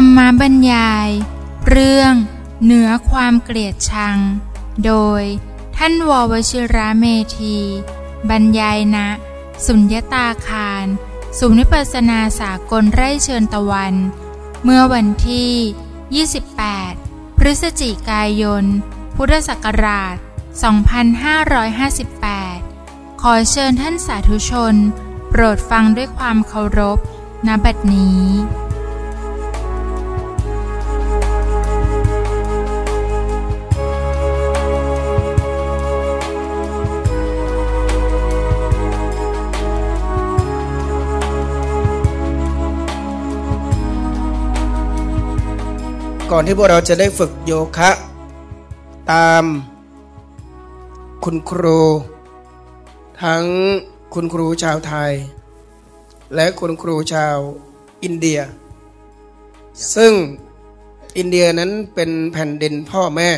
รรมบรรยาย เรื่องเหนือความเกลียดชัง โดยท่านววชิระเมธี บรรยายณนะสุญญตาคารสุนิปัสนาสากลไร่เชิญตะวัน เมื่อวันที่ 28 พฤศจิกายน พุทธศักราช 2558 ขอเชิญท่านสาธุชน โปรดฟังด้วยความเคารพณบัดนี้ ก่อนที่พวกเราจะได้ฝึกโยคะ ตามคุณครู ทั้งคุณครูชาวไทย และคุณครูชาวอินเดีย ซึ่งอินเดียนั้นเป็นแผ่นดินพ่อแม่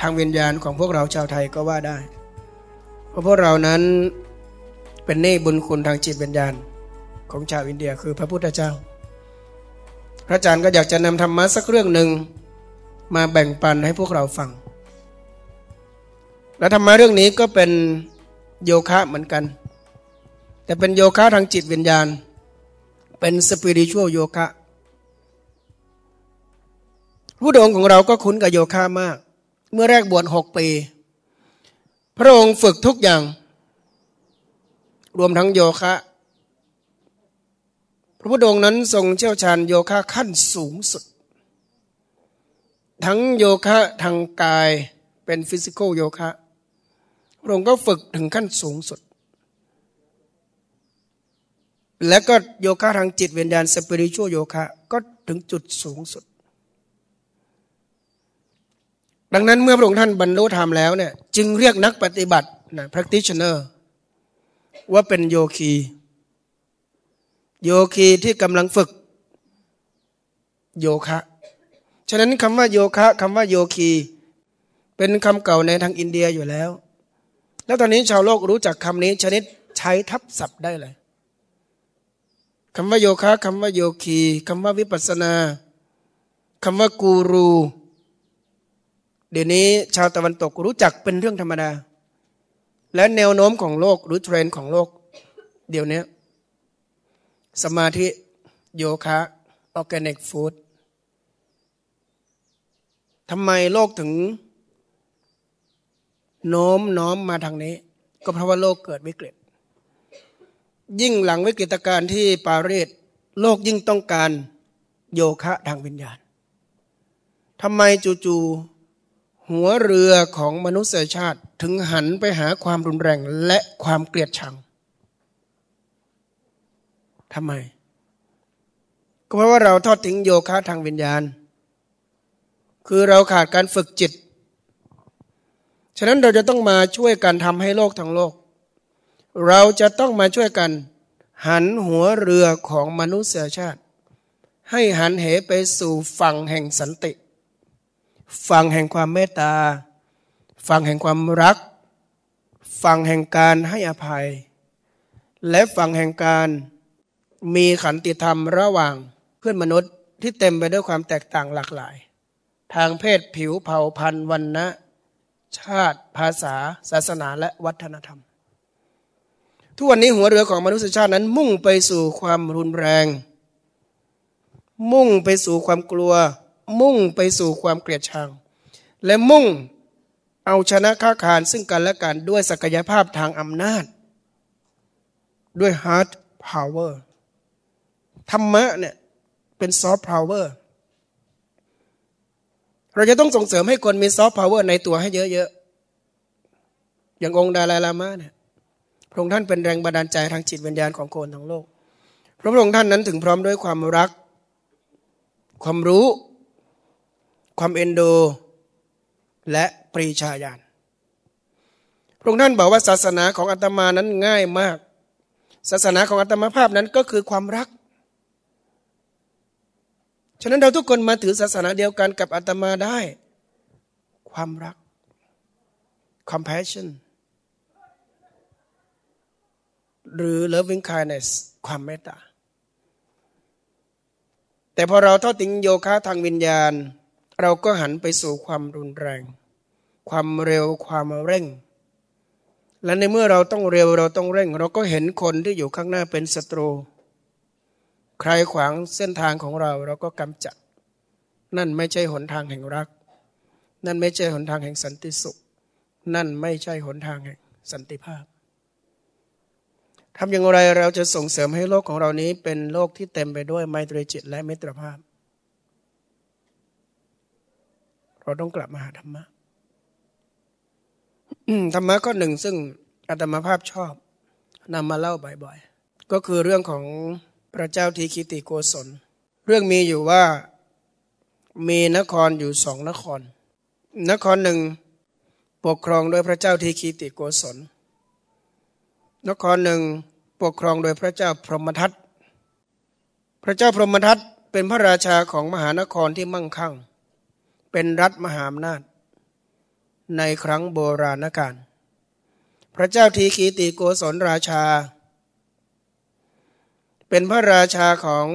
ทางวิญญาณของพวกเราชาวไทยก็ว่าได้ เพราะพวกเรานั้นเป็นเน่บุญคุณทางจิตวิญญาณของชาวอินเดียคือพระพุทธเจ้า ระอาจารย์ก็อยากจะนำธรรมะสักเรื่องหนึ่งมาแบ่งปันให้พวกเราฟัง และธรรมะเรื่องนี้ก็เป็นโยคะเหมือนกัน แต่เป็นโยคะทางจิตวิญญาณ เป็นสปิริชวลโยคะผู้ดองของเราก็คุ้นกับโยคะมาก เมื่อแรกบวชหกปี พระองค์ฝึกทุกอย่าง รวมทั้งโยคะ พระพุทธองค์นั้นทรงเชี่ยวชาญโยคะขั้นสูงสุด ทั้งโยคะทางกายเป็นฟิสิกอลโยคะพระองค์ก็ฝึกถึงขั้นสูงสุด และก็โยคะทางจิตวิญญาณสปิริชัวโยคะก็ถึงจุดสูงสุด ดังนั้นเมื่อพระองค์ท่านบรรลุธรรมแล้วเนี่ยจึงเรียกนักปฏิบัตินะ practitioner ว่าเป็นโยคี โยคีที่กำลังฝึก โยคะ ฉะนั้นคำว่าโยคะคำว่าโยคี เป็นคำเก่าในทางอินเดียอยู่แล้ว แล้วตอนนี้ชาวโลกรู้จักคำนี้ชนิดใช้ทับศัพท์ได้เลยคำว่าโยคะคำว่าโยคีคำว่าวิปัสสนาคำว่ากูรู เดี๋ยวนี้ชาวตะวันตกรู้จักเป็นเรื่องธรรมดา และแนวโน้มของโลกหรือเทรนด์ของโลก เดี๋ยวนี้ สมาธิโยคะ organic food ทำไมโลกถึง โน้มน้อมมาทางนี้ ก็เพราะว่าโลกเกิดวิกฤต ยิ่งหลังวิกฤตการณ์ที่ปารีสโลกยิ่งต้องการโยคะทางวิญญาณทำไมจู่ๆหัวเรือของมนุษยชาติถึงหันไปหาความรุนแรงและความเกลียดชัง ทำไม ก็เพราะว่าเราทอดทิ้งโยคะทางวิญญาณ คือเราขาดการฝึกจิต ฉะนั้นเราจะต้องมาช่วยกันทำให้โลกทั้งโลก เราจะต้องมาช่วยกัน หันหัวเรือของมนุษยชาติ ให้หันเหไปสู่ฝั่งแห่งสันติ ฝั่งแห่งความเมตตา ฝั่งแห่งความรัก ฝั่งแห่งการให้อภัยและฝั่งแห่งการ มีขันติธรรมระหว่างเพื่อนมนุษย์ที่เต็มไปด้วยความแตกต่างหลากหลาย ทางเพศผิวเผ่าพันธุ์วันนะชาติภาษา ศาสนาและวัฒนธรรม ทุกวันนี้หัวเรือของมนุษยชาตินั้น มุ่งไปสู่ความรุนแรง มุ่งไปสู่ความกลัว มุ่งไปสู่ความเกลียดชัง และมุ่งเอาชนะค้าขานซึ่งกันและกันด้วยศักยภาพทางอำนาจ ด้วย hard power ธรรมะเนี่ยเป็นซอฟต์พาวเวอร์เราจะต้องส่งเสริมให้คนมีซอฟต์พาวเวอร์ในตัวให้เยอะๆ อย่างองค์ดาลายลามะเนี่ยพระองค์ท่านเป็นแรงบันดาลใจทางจิตวิญญาณของคนทั้งโลก พระองค์ท่านนั้นถึงพร้อมด้วยความรัก ความรู้ ความเอ็นดูและปรีชาญาณ พระองค์ท่านบอกว่าศาสนาของอาตมานั้นง่ายมาก ศาสนาของอาตมาภาพนั้นก็คือความรัก ฉะนั้นเราทุกคนมาถือศาสนาเดียวกันกับอาตมาได้ ความรัก compassion หรือ loving kindness ความเมตตา แต่พอเราทอดทิ้งโยคะทางวิญญาณ เราก็หันไปสู่ความรุนแรง ความเร็วความเร่ง และในเมื่อเราต้องเร็วเราต้องเร่ง เราก็เห็นคนที่อยู่ข้างหน้าเป็นศัตรู ใครขวางเส้นทางของเราเราก็กำจัด นั่นไม่ใช่หนทางแห่งรัก นั่นไม่ใช่หนทางแห่งสันติสุข นั่นไม่ใช่หนทางแห่งสันติภาพทำอย่างไรเราจะส่งเสริมให้โลกของเรานี้เป็นโลกที่เต็มไปด้วยไมตรีจิตและมิตรภาพ เราต้องกลับมาหาธรรมะธรรมะข้อหนึ่งซึ่งอาตมาภาพชอบนำมาเล่าบ่อยๆ ก็คือเรื่องของ พระเจ้าทีคิติโกศล เรื่องมีอยู่ว่ามีนครอยู่สองนคร นครหนึ่งปกครองโดยพระเจ้าทีคิติโกศล นครหนึ่งปกครองโดยพระเจ้าพรหมทัตพระเจ้าพรหมทัตเป็นพระราชาของมหานครที่มั่งคั่ง เป็นรัฐมหาอำนาจ ในครั้งโบราณกาลพระเจ้าทีขีติโกศลราชา เป็นพระราชาของ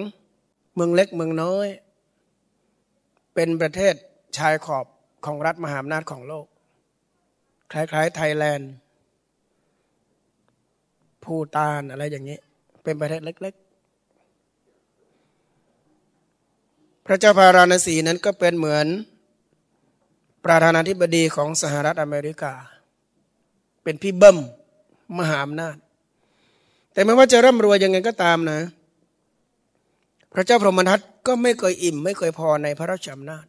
เมืองเล็กเมืองน้อย เป็นประเทศชายขอบของรัฐมหาอำนาจของโลก คล้ายๆ ไทยแลนด์ภูตานอะไรอย่างนี้ เป็นประเทศเล็ก ๆ พระเจ้าพาราณสีนั้นก็เป็นเหมือนประธานาธิบดีของสหรัฐอเมริกา เป็นพี่เบิ้มมหาอำนาจ แต่ไม่ว่าจะร่ำรวยยังไงก็ตามนะ พระเจ้าพรหมทัตก็ไม่เคยอิ่ม ไม่เคยพอในพระราชอำนาจ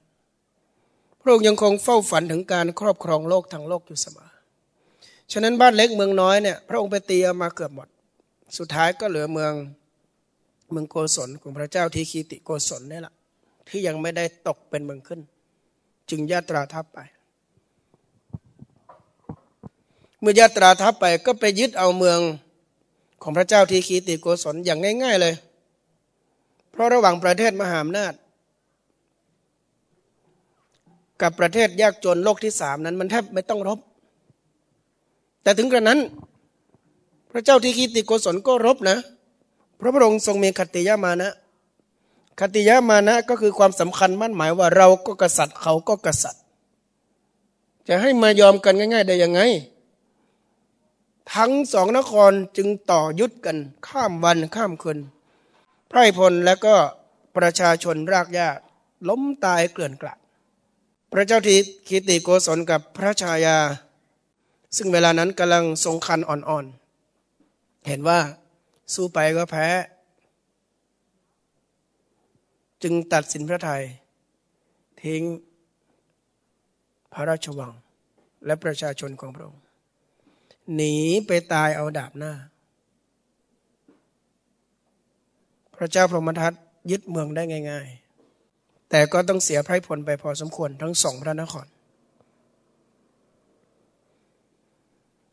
พระองค์ยังคงเฝ้าฝันถึงการครอบครองโลกทั้งโลกอยู่เสมอฉะนั้นบ้านเล็กเมืองน้อยเนี่ยพระองค์ไปตีเอามาเกือบหมด สุดท้ายก็เหลือเมืองเมืองโกศลของพระเจ้าทีคีติโกศลนี่แหละที่ยังไม่ได้ตกเป็นเมืองขึ้น จึงยาตราทัพไป เมื่อยาตราทัพไปก็ไปยึดเอาเมือง ของพระเจ้าทีคีติโกศลอย่างง่าย ๆเลย เพราะระหว่างประเทศมหาอำนาจ กับประเทศยากจนโลกที่สามนั้น มันแทบไม่ต้องรบ แต่ถึงกระนั้น พระเจ้าที่คีติโกศลก็รบนะ พระพระองค์ทรงมีคติยามานะคติยามานะก็คือความสำคัญมั่นหมายว่าเราก็กษัตริย์เขาก็กษัตริย์ จะให้มายอมกันง่าย ๆ ได้ยังไง ทั้งสองนครจึงต่อยุดกันข้ามวันข้ามคืนไพร่พลและก็ประชาชนรากหญ้าล้มตายเกลื่อนกลัดพระเจ้าทีคีติโกศลกับพระชายา ซึ่งเวลานั้นกำลังทรงคันอ่อนๆ เห็นว่าสู้ไปก็แพ้ จึงตัดสินพระไทย ทิ้งพระราชวังและประชาชนของพระองค์ หนีไปตายเอาดาบหน้า พระเจ้าพรหมทัตยึดเมืองได้ง่าย ๆ แต่ก็ต้องเสียไพรพลไปพอสมควรทั้งสองพระนคร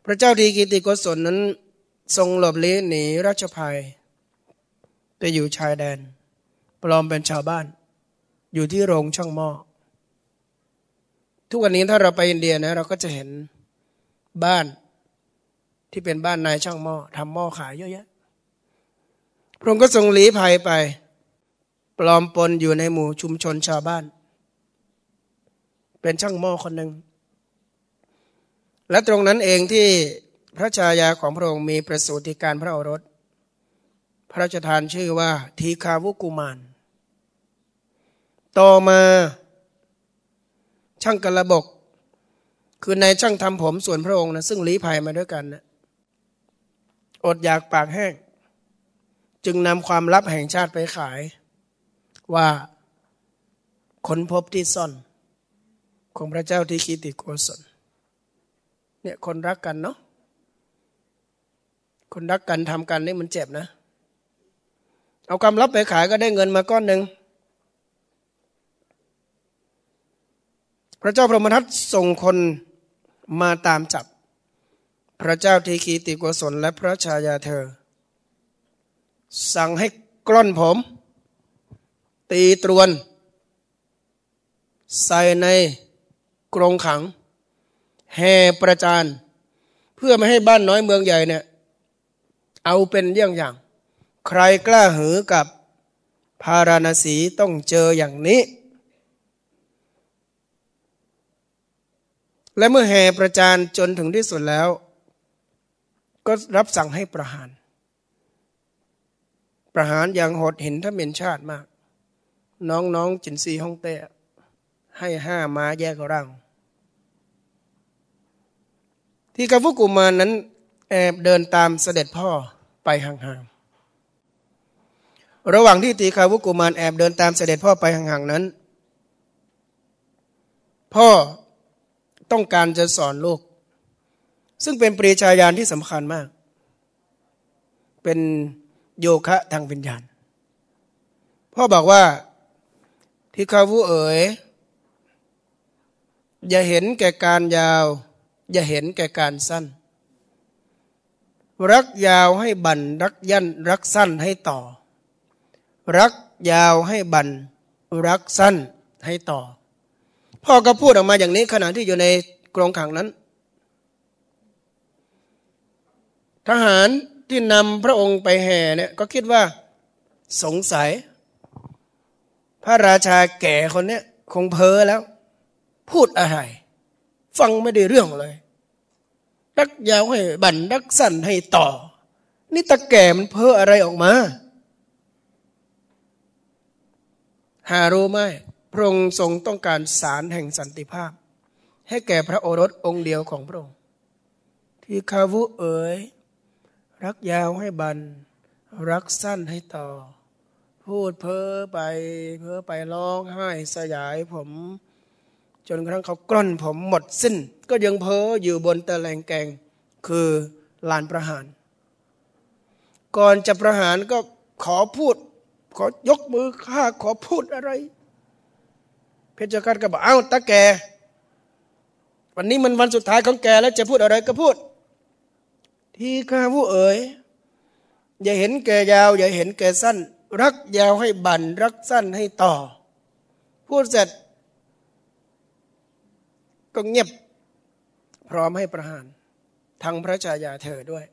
พระเจ้าดีกิติโกศลนั้น ทรงหลบลี้หนีราชภัย ไปอยู่ชายแดน ปลอมเป็นชาวบ้าน อยู่ที่โรงช่างหม้อทุกวันนี้ถ้าเราไปอินเดียนะเราก็จะเห็นบ้าน ที่เป็นบ้านนายช่างหม้อทำหม้อขายเยอะแยะพระองค์ก็ทรงลี้ภัยไป ปลอมปนอยู่ในหมู่ชุมชนชาวบ้าน เป็นช่างหม้อคนหนึ่ง และตรงนั้นเองที่พระชายาของพระองค์มีประสูติการพระโอรส พระราชทานชื่อว่าทีคาวุกุมารต่อมาช่างกระบก คือในช่างทำผมส่วนพระองค์นะซึ่งลี้ภัยมาด้วยกันนะ อดอยากปากแห้ง จึงนำความลับแห่งชาติไปขาย ว่าค้นพบที่ซ่อน ของพระเจ้าที่คิติโกศลเนี่ยคนรักกันเนาะคนรักกันทำกันนี่มันเจ็บนะ เอาความลับไปขายก็ได้เงินมาก้อนหนึ่งพระเจ้าพระมทัตส่งคนมาตามจับ พระเจ้าทีคีติโกศลและพระชายาเธอ สั่งให้กล้อนผม ตีตรวน ใส่ในกรงขัง แห่ประจาน เพื่อไม่ให้บ้านน้อยเมืองใหญ่เนี่ย เอาเป็นเยี่ยงอย่าง ใครกล้าหือกับพพาราณสีต้องเจออย่างนี้ และเมื่อแห่ประจานจนถึงที่สุดแล้ว ก็รับสั่งให้ประหาร ประหารอย่างโหดเหินถ้าเมนชาติมาก น้องๆจินซีฮ่องเต้ให้ห้าม้าแยกร่าง ที่กาฟุกุมานั้นแอบเดินตามเสด็จพ่อไปห่างๆ ระหว่างที่ตีคาวุกุมารแอบเดินตามเสด็จพ่อไปห่างๆนั้น พ่อต้องการจะสอนลูก ซึ่งเป็นปริชาญาณที่สำคัญมาก เป็นโยคะทางวิญญาณ พ่อบอกว่าที่คาวุเอ๋ย อย่าเห็นแก่การยาว อย่าเห็นแก่การสั้น รักยาวให้บันรักยันรักสั้นให้ต่อ รักยาวให้บันรักสั้นให้ต่อ พ่อก็พูดออกมาอย่างนี้ขณะที่อยู่ในกรงขังนั้น ทหารที่นำพระองค์ไปแห่เนี่ยก็คิดว่าสงสัย พระราชาแก่คนนี้คงเพ้อแล้ว พูดอะไร ฟังไม่ได้เรื่องเลยรักยาวให้บันรักสั้นให้ต่อ นี่ตะแก่มันเพ้ออะไรออกมา หารู้ไหมพระองค์ทรงต้องการสารแห่งสันติภาพ ให้แก่พระโอรสองค์เดียวของพระองค์ที่คาวุเอ๋ย รักยาวให้บัน รักสั้นให้ต่อ พูดเพ้อไป เพ้อไปร้องไห้สยายผม จนกระทั่งเขากล้อนผมหมดสิ้น ก็ยังเพ้ออยู่บนตะแลงแกง คือลานประหาร ก่อนจะประหารก็ขอพูด ขอยกมือข้าขอพูดอะไร เพชฌฆาตก็บอกเอ้าตาแก วันนี้มันวันสุดท้ายของแกแล้วจะพูดอะไรก็พูด ที่ข้าผู้เอ๋ยอย่าเห็นแกยาว อย่าเห็นแกสั้น รักยาวให้บันรักสั้นให้ต่อ พูดเสร็จ ก็เงียบพร้อมให้ประหารทั้งพระชายาเธอด้วย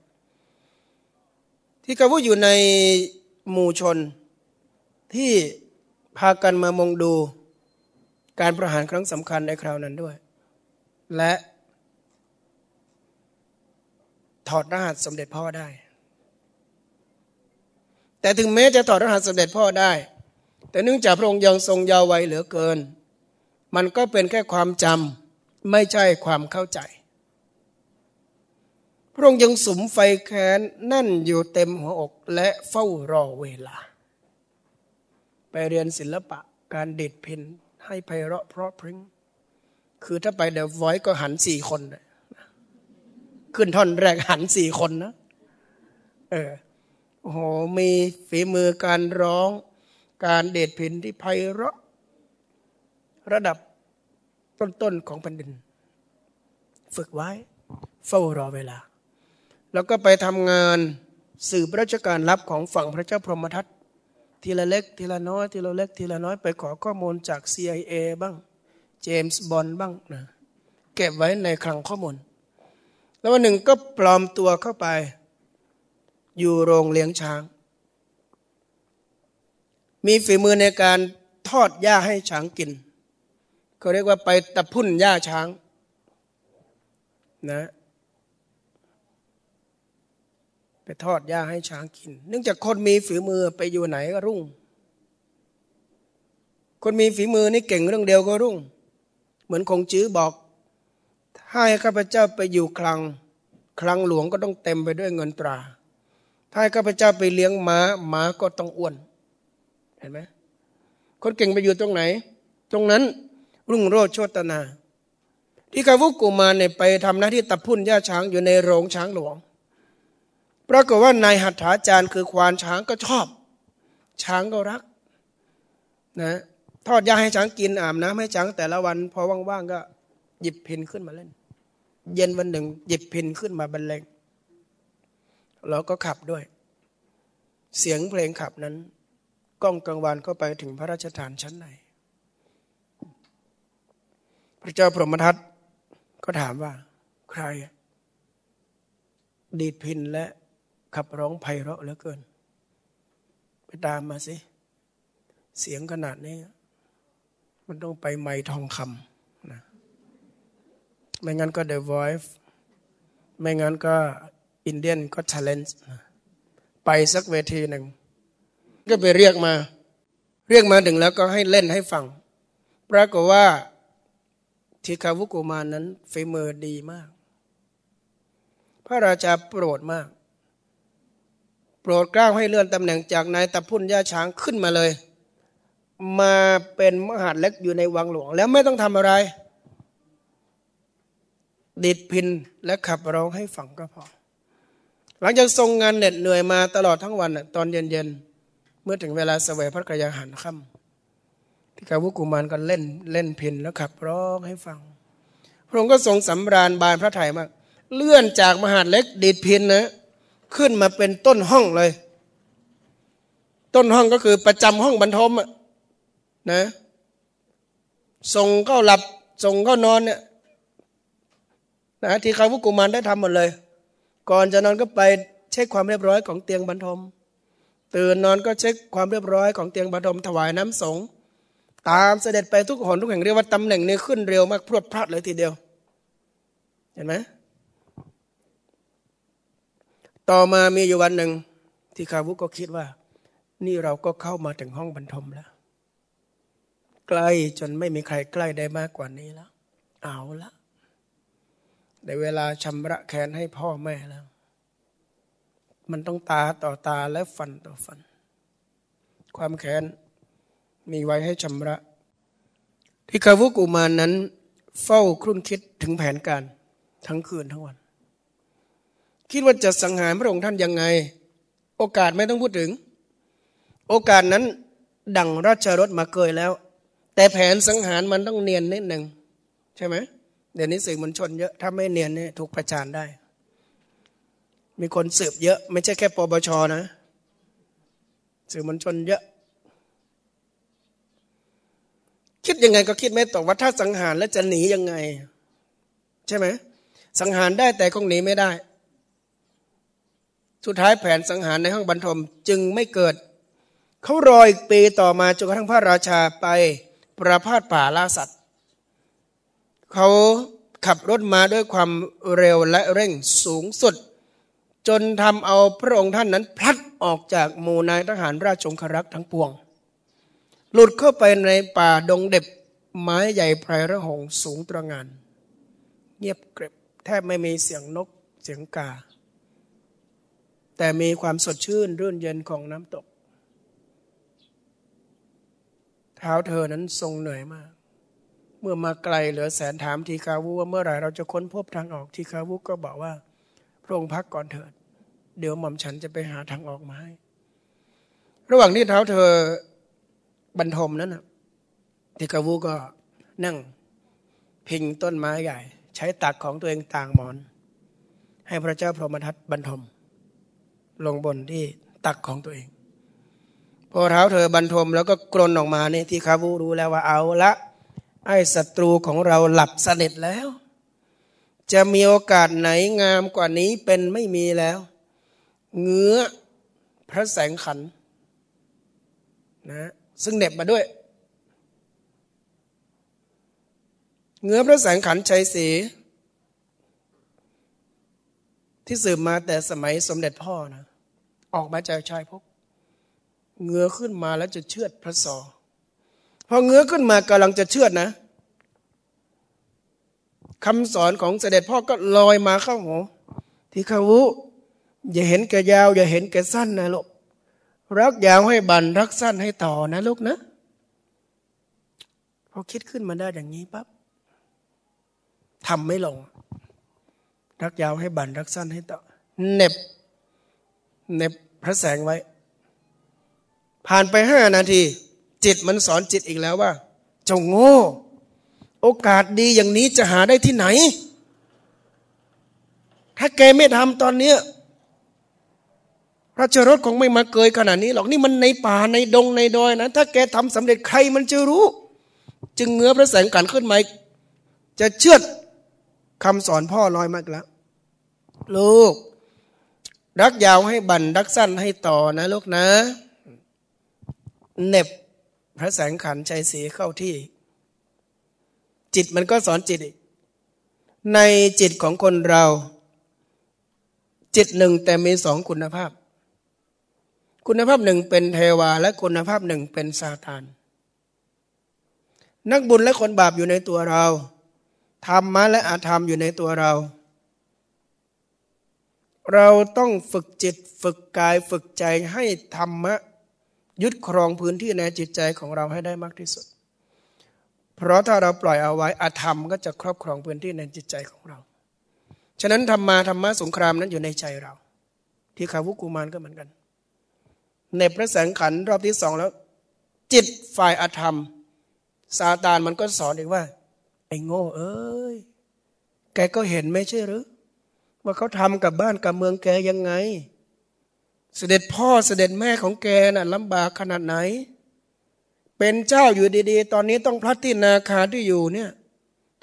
ที่กาวุอยู่ในหมู่ชนที่พากันมามองดูการประหารครั้งสำคัญในคราวนั้นด้วย และ ถอดรหัสสมเด็จพ่อได้ แต่ถึงแม้จะถอดรหัสสมเด็จพ่อได้ แต่เนื่องจากพระองค์ยังทรงยาววัยเหลือเกิน มันก็เป็นแค่ความจำไม่ใช่ความเข้าใจ พระองค์ยังสุมไฟแค้นนั่นอยู่เต็มหัวอกและเฝ้ารอเวลา ไปเรียนศิลปะการเด็ดเพนให้ไพเราะเพราะพริ้งคือถ้าไปเดอะไวท์ก็หันสี่คนเลย ขึ้นท่อนแรกหันสี่คนนะเออโอ้โหมีฝีมือการร้อง การเด็ดพินที่ไพเราะ ระดับต้นๆของแผ่นดิน ฝึกไว้ เฝ้ารอเวลา แล้วก็ไปทำงานสืบราชการลับของฝั่งพระเจ้าพรหมทัตทีละเล็กทีละน้อยทีละเล็กทีละน้อยไปขอข้อมูลจาก CIA บ้าง เจมส์บอนบ้างนะเก็บไว้ในคลังข้อมูล แล้ววันหนึ่งก็ปลอมตัวเข้าไป อยู่โรงเลี้ยงช้าง มีฝีมือในการทอดหญ้าให้ช้างกินเขาเรียกว่าไปตะพุ่นหญ้าช้างนะ ไปทอดหญ้าให้ช้างกิน เนื่องจากคนมีฝีมือไปอยู่ไหนก็รุ่ง คนมีฝีมือนี่เก่งเรื่องเดียวก็รุ่ง เหมือนคงจื้อบอก ให้ข้าพเจ้าไปอยู่คลัง คลังหลวงก็ต้องเต็มไปด้วยเงินตรา ถ้าให้ข้าพเจ้าไปเลี้ยงม้าม้าก็ต้องอ้วน เห็นไหมคนเก่งไปอยู่ตรงไหน ตรงนั้นรุ่งโรจน์โชตนา ที่กาวุกุมาเนี่ยไปทำหน้าที่ตับพุ่นหญ้าช้างอยู่ในโรงช้างหลวงปรากฏว่านายหัตถาจารย์คือควานช้างก็ชอบ ช้างก็รักนะทอดหญ้าให้ช้างกินอาบน้ำให้ช้างแต่ละวัน พอว่างๆก็หยิบพินขึ้นมาเล่น เย็นวันหนึ่งหยิบพินขึ้นมาบรรเลงแล้วก็ขับด้วย เสียงเพลงขับนั้น ก้องกลางวันก็ไปถึงพระราชฐานชั้นในพระเจ้าพรหมทัตก็ถามว่า ใคร ดีดพินและขับร้องไพเราะเหลือเกิน ไปตามมาสิ เสียงขนาดนี้ มันต้องไปไม้ทองคำ ไม่งั้นก็ The Voice ไม่งั้นก็อินเดียนก็ Challenge ไปสักเวทีหนึ่ง ก็ไปเรียกมา เรียกมาถึงแล้วก็ให้เล่นให้ฟัง ปรากฏว่าทิคาวุกุมานั้นฝีมือดีมาก พระราชาโปรดมาก โปรดกล้าวให้เลื่อนตำแหน่งจากนายตะพุ่นย่าช้างขึ้นมาเลย มาเป็นมหาดเล็กอยู่ในวังหลวง แล้วไม่ต้องทำอะไร ดิดพินและขับร้องให้ฟังก็พอ หลังจากทรงงานเหน็ดเหนื่อยมาตลอดทั้งวันตอนเย็นๆ เมื่อถึงเวลาเสวยพระกยาหันค่ำที่กาวุกุมารก็เล่นเล่นพินแล้วขับร้องให้ฟัง พระองค์ก็ทรงสำราญบานพระไถ่มาก เลื่อนจากมหาดเล็กดีดพินนะขึ้นมาเป็นต้นห้องเลย ต้นห้องก็คือประจำห้องบรรทมนะส่งเข้าหลับส่งเข้านอนเนี่ย นะที่เขาวุกุมารได้ทำหมดเลย ก่อนจะนอนก็ไปเช็คความเรียบร้อยของเตียงบรรทม ตื่นนอนก็เช็คความเรียบร้อยของเตียงบรรทมถวายน้ำสงตามเสด็จไปทุกหนทุกแห่งเรียกว่าตำแหน่งนี้ขึ้นเร็วมากพรวดพลัดเลยทีเดียว เห็นไหมต่อมามีอยู่วันหนึ่งที่คาวุก็คิดว่า นี่เราก็เข้ามาถึงห้องบรรทมแล้ว ใกล้จนไม่มีใครใกล้ได้มากกว่านี้แล้ว เอาละ ได้เวลาชำระแค้นให้พ่อแม่แล้ว มันต้องตาต่อตาและฟันต่อฟัน ความแค้นมีไว้ให้ชำระ ที่คาวุกุมารนั้น เฝ้าครุ่นคิดถึงแผนการทั้งคืนทั้งวัน คิดว่าจะสังหารพระองค์ท่านยังไง โอกาสไม่ต้องพูดถึง โอกาสนั้นดังราชรถมาเกยแล้ว แต่แผนสังหารมันต้องเนียนนิดหนึ่งใช่ไหม เดี๋ยวนี้สื่อมวลชนเยอะ ถ้าไม่เนียนเนี่ยถูกประจานได้ มีคนสืบเยอะ ไม่ใช่แค่ปปชนะ สื่อมวลชนเยอะ คิดยังไงก็คิดไม่ตกว่าถ้าสังหารแล้วจะหนียังไง ใช่ไหมสังหารได้แต่คงหนีไม่ได้ สุดท้ายแผนสังหารในห้องบรรทมจึงไม่เกิด เขารออีกปีต่อมาจนกระทั่งพระราชาไปประพาสป่าล่าสัตว์ เขาขับรถมาด้วยความเร็วและเร่งสูงสุด จนทำเอาพระองค์ท่านนั้นพลัดออกจากหมู่นายทหารราชองครักษ์ทั้งปวง หลุดเข้าไปในป่าดงเด็บไม้ใหญ่ไพรระหงสูงตระงาน เงียบเกร็บแทบไม่มีเสียงนกเสียงกา แต่มีความสดชื่นรื่นเย็นของน้ำตก เท้าเธอนั้นทรงเหนื่อยมาก เมื่อมาไกลเหลือแสนถามทีคาวุว่าเมื่อไหร่เราจะค้นพบทางออกทีคาวุก็บอกว่าพระองค์พักก่อนเถิด เดี๋ยวหม่อมฉันจะไปหาทางออกมาให้ ระหว่างที่เท้าเธอบรรทมนั้นนะทีคาวุก็นั่งพิงต้นไม้ใหญ่ ใช้ตักของตัวเองต่างหมอน ให้พระเจ้าพรหมทัตบรรทม ลงบนที่ตักของตัวเอง พอเท้าเธอบรรทมแล้วก็กรนออกมาเนี่ยที่คาวูรู้แล้วว่าเอาละ ไอ้ศัตรูของเราหลับสนิทแล้ว จะมีโอกาสไหนงามกว่านี้เป็นไม่มีแล้ว เงื้อพระแสงขันนะซึ่งเน็บมาด้วย เงื้อพระแสงขันชัยศรีที่สืบมาแต่สมัยสมเด็จพ่อนะ ออกมาจากชายพกเงื้อขึ้นมาแล้วจะเชือดพระสอ พอเงื้อขึ้นมากำลังจะเชื่อดนะคำสอนของเสด็จพ่อก็ลอยมาเข้าหูที่ขาวุอย่าเห็นแก่ยาว อย่าเห็นแก่สั้นนะลูกรักยาวให้บันรักสั้นให้ต่อนะลูกนะพอคิดขึ้นมาได้อย่างนี้ปั๊บทำไม่ลง รักยาวให้บันรักสั้นให้ต่อเน็บเน็บพระแสงไว้ ผ่านไปห้านาที จิตมันสอนจิตอีกแล้วว่า เจ้าโง่ โอกาสดีอย่างนี้จะหาได้ที่ไหน ถ้าแกไม่ทำตอนเนี้ยพระเจรถคงไม่มาเกยขนาดนี้หรอกนี่มันในป่าในดงในดอยนะ ถ้าแกทำสำเร็จใครมันจะรู้ จึงเงื้อพระแสงกันขึ้นมาจะเชื่อคำสอนพ่อลอยมากแล้ว ลูก รักยาวให้บันรักสั้นให้ต่อนะลูกนะเน็บ พระแสงขันใจสีเข้าที่ จิตมันก็สอนจิตอีก ในจิตของคนเรา จิตหนึ่งแต่มีสองคุณภาพ คุณภาพหนึ่งเป็นเทวา และคุณภาพหนึ่งเป็นซาตาน นักบุญและคนบาปอยู่ในตัวเราธรรมะและอาธรรมอยู่ในตัวเรา เราต้องฝึกจิตฝึกกายฝึกใจให้ธรรมะ ยึดครองพื้นที่ในจิตใจของเราให้ได้มากที่สุด เพราะถ้าเราปล่อยเอาไว้อาธรรมก็จะครอบครองพื้นที่ในจิตใจของเรา ฉะนั้นธรรมาธรรมะสงครามนั้นอยู่ในใจเรา ที่ขาวุกุมารก็เหมือนกัน ในพระแสงขันรอบที่สองแล้ว จิตฝ่ายอาธรรมซาตานมันก็สอนอีกว่า ไอ้โง่ เอ้ย แกก็เห็นไม่ใช่หรือ ว่าเขาทำกับบ้านกับเมืองแกยังไง เสด็จพ่อเสด็จแม่ของแกน่ะลำบากขนาดไหน เป็นเจ้าอยู่ดีๆ ตอนนี้ต้องพลัดที่นาคาที่อยู่เนี่ย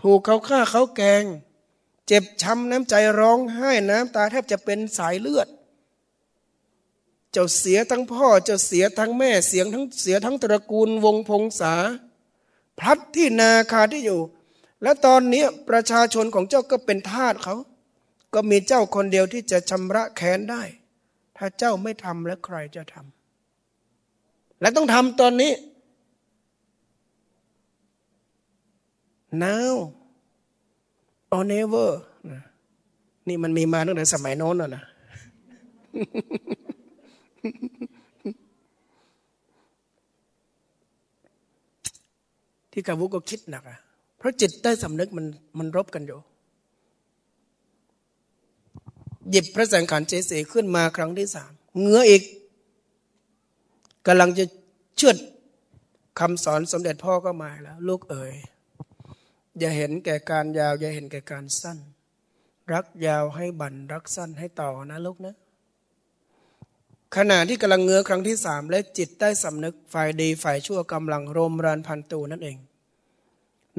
ถูกเขาฆ่าเขาแกง เจ็บช้ำน้ำใจร้องไห้น้ำตาแทบจะเป็นสายเลือด เจ้าเสียทั้งพ่อ เจ้าเสียทั้งแม่เสียงทั้งเสียทั้งตระกูลวงพงษาพลัดที่นาคาที่อยู่ และตอนนี้ประชาชนของเจ้าก็เป็นทาสเขา ก็มีเจ้าคนเดียวที่จะชำระแค้นได้ ถ้าเจ้าไม่ทำแล้วใครจะทำและต้องทำตอนนี้ now or never นี่มันมีมาตั้งแต่สมัยโน้นแล้วนะที่กาวุก็คิดหนักอะเพราะจิตใต้สำนึกมันมันรบกันอยู่ หยิบพระสังขารเจสีขึ้นมาครั้งที่สามเงื้ออีกกำลังจะเชื่อดคำสอนสมเด็จพ่อก็มาแล้ว ลูกเอ๋ยอย่าเห็นแก่การยาว อย่าเห็นแก่การสั้น รักยาวให้บันรักสั้นให้ต่อนะลูกนะขณะที่กำลังเงื้อครั้งที่สามและจิตใต้สำนึกฝ่ายดีฝ่ายชั่วกำลังรมรานพันตูนั่นเอง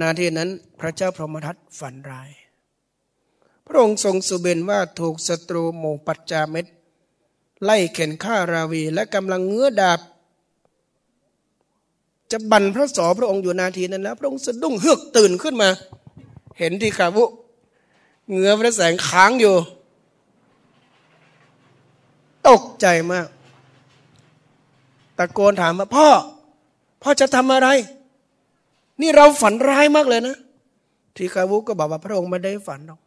นาทีนั้นพระเจ้าพรหมทัตฝันร้าย พระองค์ทรงสุเบนว่าถูกศัตรูหมู่ปัจจาเม็ดไล่เข็นฆ่าราวีและกำลังเงื้อดาบ จะบันพระสอพระองค์อยู่นาทีนั้นแล้วพระองค์สะดุ้งเฮือกตื่นขึ้นมา เห็นที่ขาวุเงื้อพระแสงค้างอยู่ ตกใจมาก ตะโกนถามว่าพ่อ พ่อจะทำอะไร นี่เราฝันร้ายมากเลยนะ ทีคาวุก็บอกว่าพระองค์ไม่ได้ฝันหรอก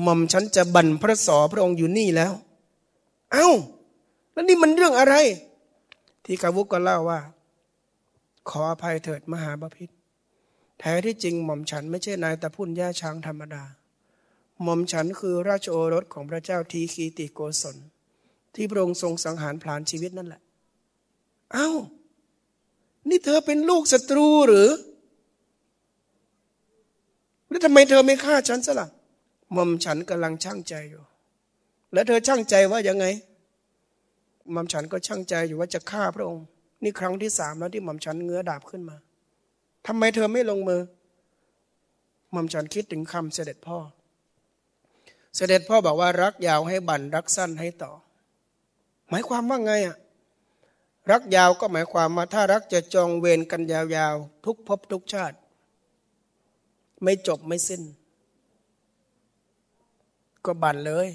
หม่อมฉันจะบันพระสอพระองค์อยู่นี่แล้ว เอา้า แล้วนี่มันเรื่องอะไร ที่คาวุก็เล่าว่า ขออภัยเถิดมหาบาพิษแท้ที่จริงหม่อมฉันไม่ใช่นายตะพุ่นย่าช้างธรรมดา หม่อมฉันคือราชโอรสของพระเจ้าทีคีติโกศล ที่พระองค์ทรงสังหารพลานชีวิตนั่นแหละ เอา้า นี่เธอเป็นลูกศัตรูหรือ แล้วทำไมเธอไม่ฆ่าฉันซะละ่ะ มอมฉันกำลังช่างใจอยู่ แล้วเธอช่างใจว่ายังไงมอมฉันก็ช่างใจอยู่ว่าจะฆ่าพระองค์ นี่ครั้งที่สามแล้วที่มอมฉันเงื้อดาบขึ้นมาทำไมเธอไม่ลงมือมอมฉันคิดถึงคำเสด็จพ่อ เสด็จพ่อบอกว่ารักยาวให้บันรักสั้นให้ต่อ หมายความว่าไงอะรักยาวก็หมายความว่าถ้ารักจะจองเวรกันยาวๆ ทุกภพทุกชาติ ไม่จบไม่สิ้น ก็บันเลย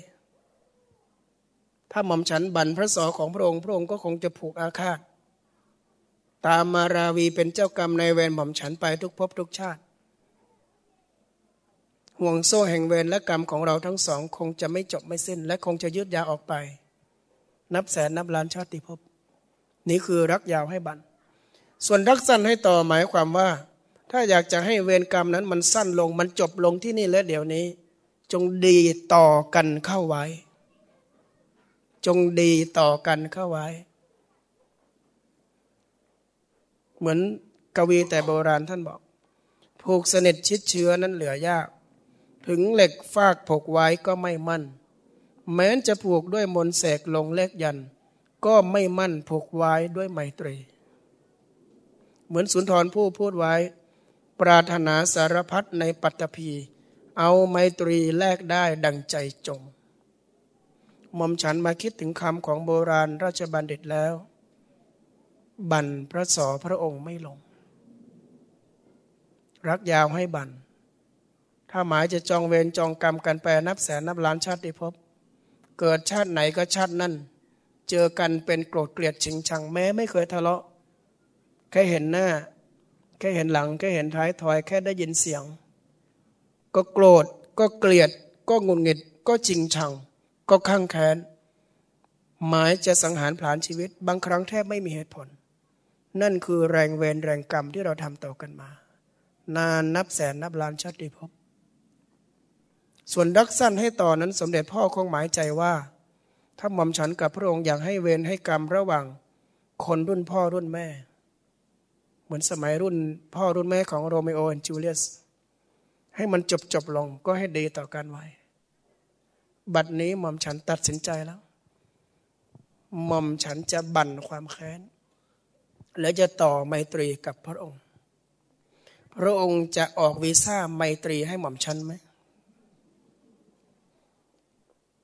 ถ้าหม่อมฉันบันพระสอของพระองค์พระองค์ก็คงจะผูกอาฆาต ตามมาราวีเป็นเจ้ากรรมในเวรหม่อมฉันไปทุกภพทุกชาติ ห่วงโซ่แห่งเวรและกรรมของเราทั้งสอง คงจะไม่จบไม่สิ้น และคงจะยืดยาวออกไป นับแสนนับล้านชาติภพ นี่คือรักยาวให้บัน ส่วนรักสั้นให้ต่อหมายความว่า ถ้าอยากจะให้เวรกรรมนั้นมันสั้นลงมันจบลงที่นี่และเดี๋ยวนี้ จงดีต่อกันเข้าไว้ จงดีต่อกันเข้าไว้ เหมือนกวีแต่โบราณท่านบอก ผูกสนิทชิดเชื้อนั้นเหลือยาก ถึงเหล็กฟากผูกไว้ก็ไม่มั่น แม้นจะผูกด้วยมนเสกลงเลขยัน ก็ไม่มั่นผูกไว้ด้วยไมตรี เหมือนสุนทรผู้พูดไว้ ปรารถนาสารพัดในปัตตภี เอาไมตรีแลกได้ดังใจจงหม่อมฉันมาคิดถึงคำของโบราณราชบัณฑิตแล้ว บันพระสอพระองค์ไม่ลง รักยาวให้บัน ถ้าหมายจะจองเวรจองกรรมกันไปนับแสนนับล้านชาติพบเกิดชาติไหนก็ชาตินั้นเจอกันเป็นโกรธเกลียดชิงชังแม้ไม่เคยทะเลาะ แค่เห็นหน้า แค่เห็นหลัง แค่เห็นท้ายถอย แค่ได้ยินเสียง ก็โกรธ ก็เกลียด ก็งุนงิด ก็จริงชัง ก็ข้างแค้น หมายจะสังหารผลาญชีวิต บางครั้งแทบไม่มีเหตุผล นั่นคือแรงเวรแรงกรรมที่เราทำต่อกันมา นานนับแสนนับล้านชาติภพส่วนรักสั้นให้ต่อนั้นสมเด็จพ่อคงหมายใจว่า ถ้าหม่อมฉันกับพระองค์อยากให้เวรให้กรรมระหว่างคนรุ่นพ่อรุ่นแม่ เหมือนสมัยรุ่นพ่อรุ่นแม่ของโรเมโอและจูเลียส ให้มันจบจบลงก็ให้ดีต่อกันไว้ บัดนี้หม่อมฉันตัดสินใจแล้วหม่อมฉันจะบั่นความแค้น และจะต่อไมตรีกับพระองค์ พระองค์จะออกวีซ่าไมตรีให้หม่อมฉันไหม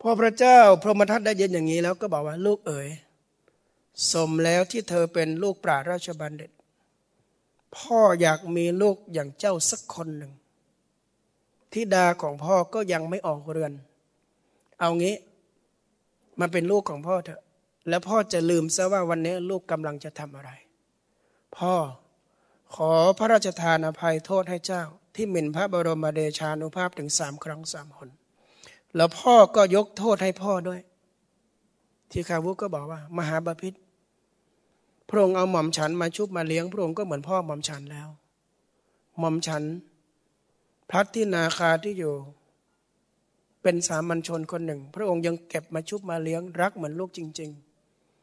พอพระเจ้าพรหมทัตได้ยินอย่างนี้แล้วก็บอกว่าลูกเอ๋ยสมแล้วที่เธอเป็นลูกปราราชบัณฑิต พ่ออยากมีลูกอย่างเจ้าสักคนหนึ่ง ทิดาของพ่อก็ยังไม่ออกเรือน เอางี้มาเป็นลูกของพ่อเถอะ แล้วพ่อจะลืมซะว่าวันนี้ลูกกำลังจะทำอะไร พ่อขอพระราชทานอภัยโทษให้เจ้า ที่หมิ่นพระบรมเดชานุภาพถึงสามครั้งสามคน แล้วพ่อก็ยกโทษให้พ่อด้วย ที่คาวุก็บอกว่า มหาบาพิษพระองค์เอาหม่อมฉันมาชุบมาเลี้ยงพระองค์ก็เหมือนพ่อหม่อมฉันแล้ว หม่อมฉัน พัดที่นาคาที่อยู่ เป็นสามัญชนคนหนึ่ง พระองค์ยังเก็บมาชุบมาเลี้ยงรักเหมือนลูกจริง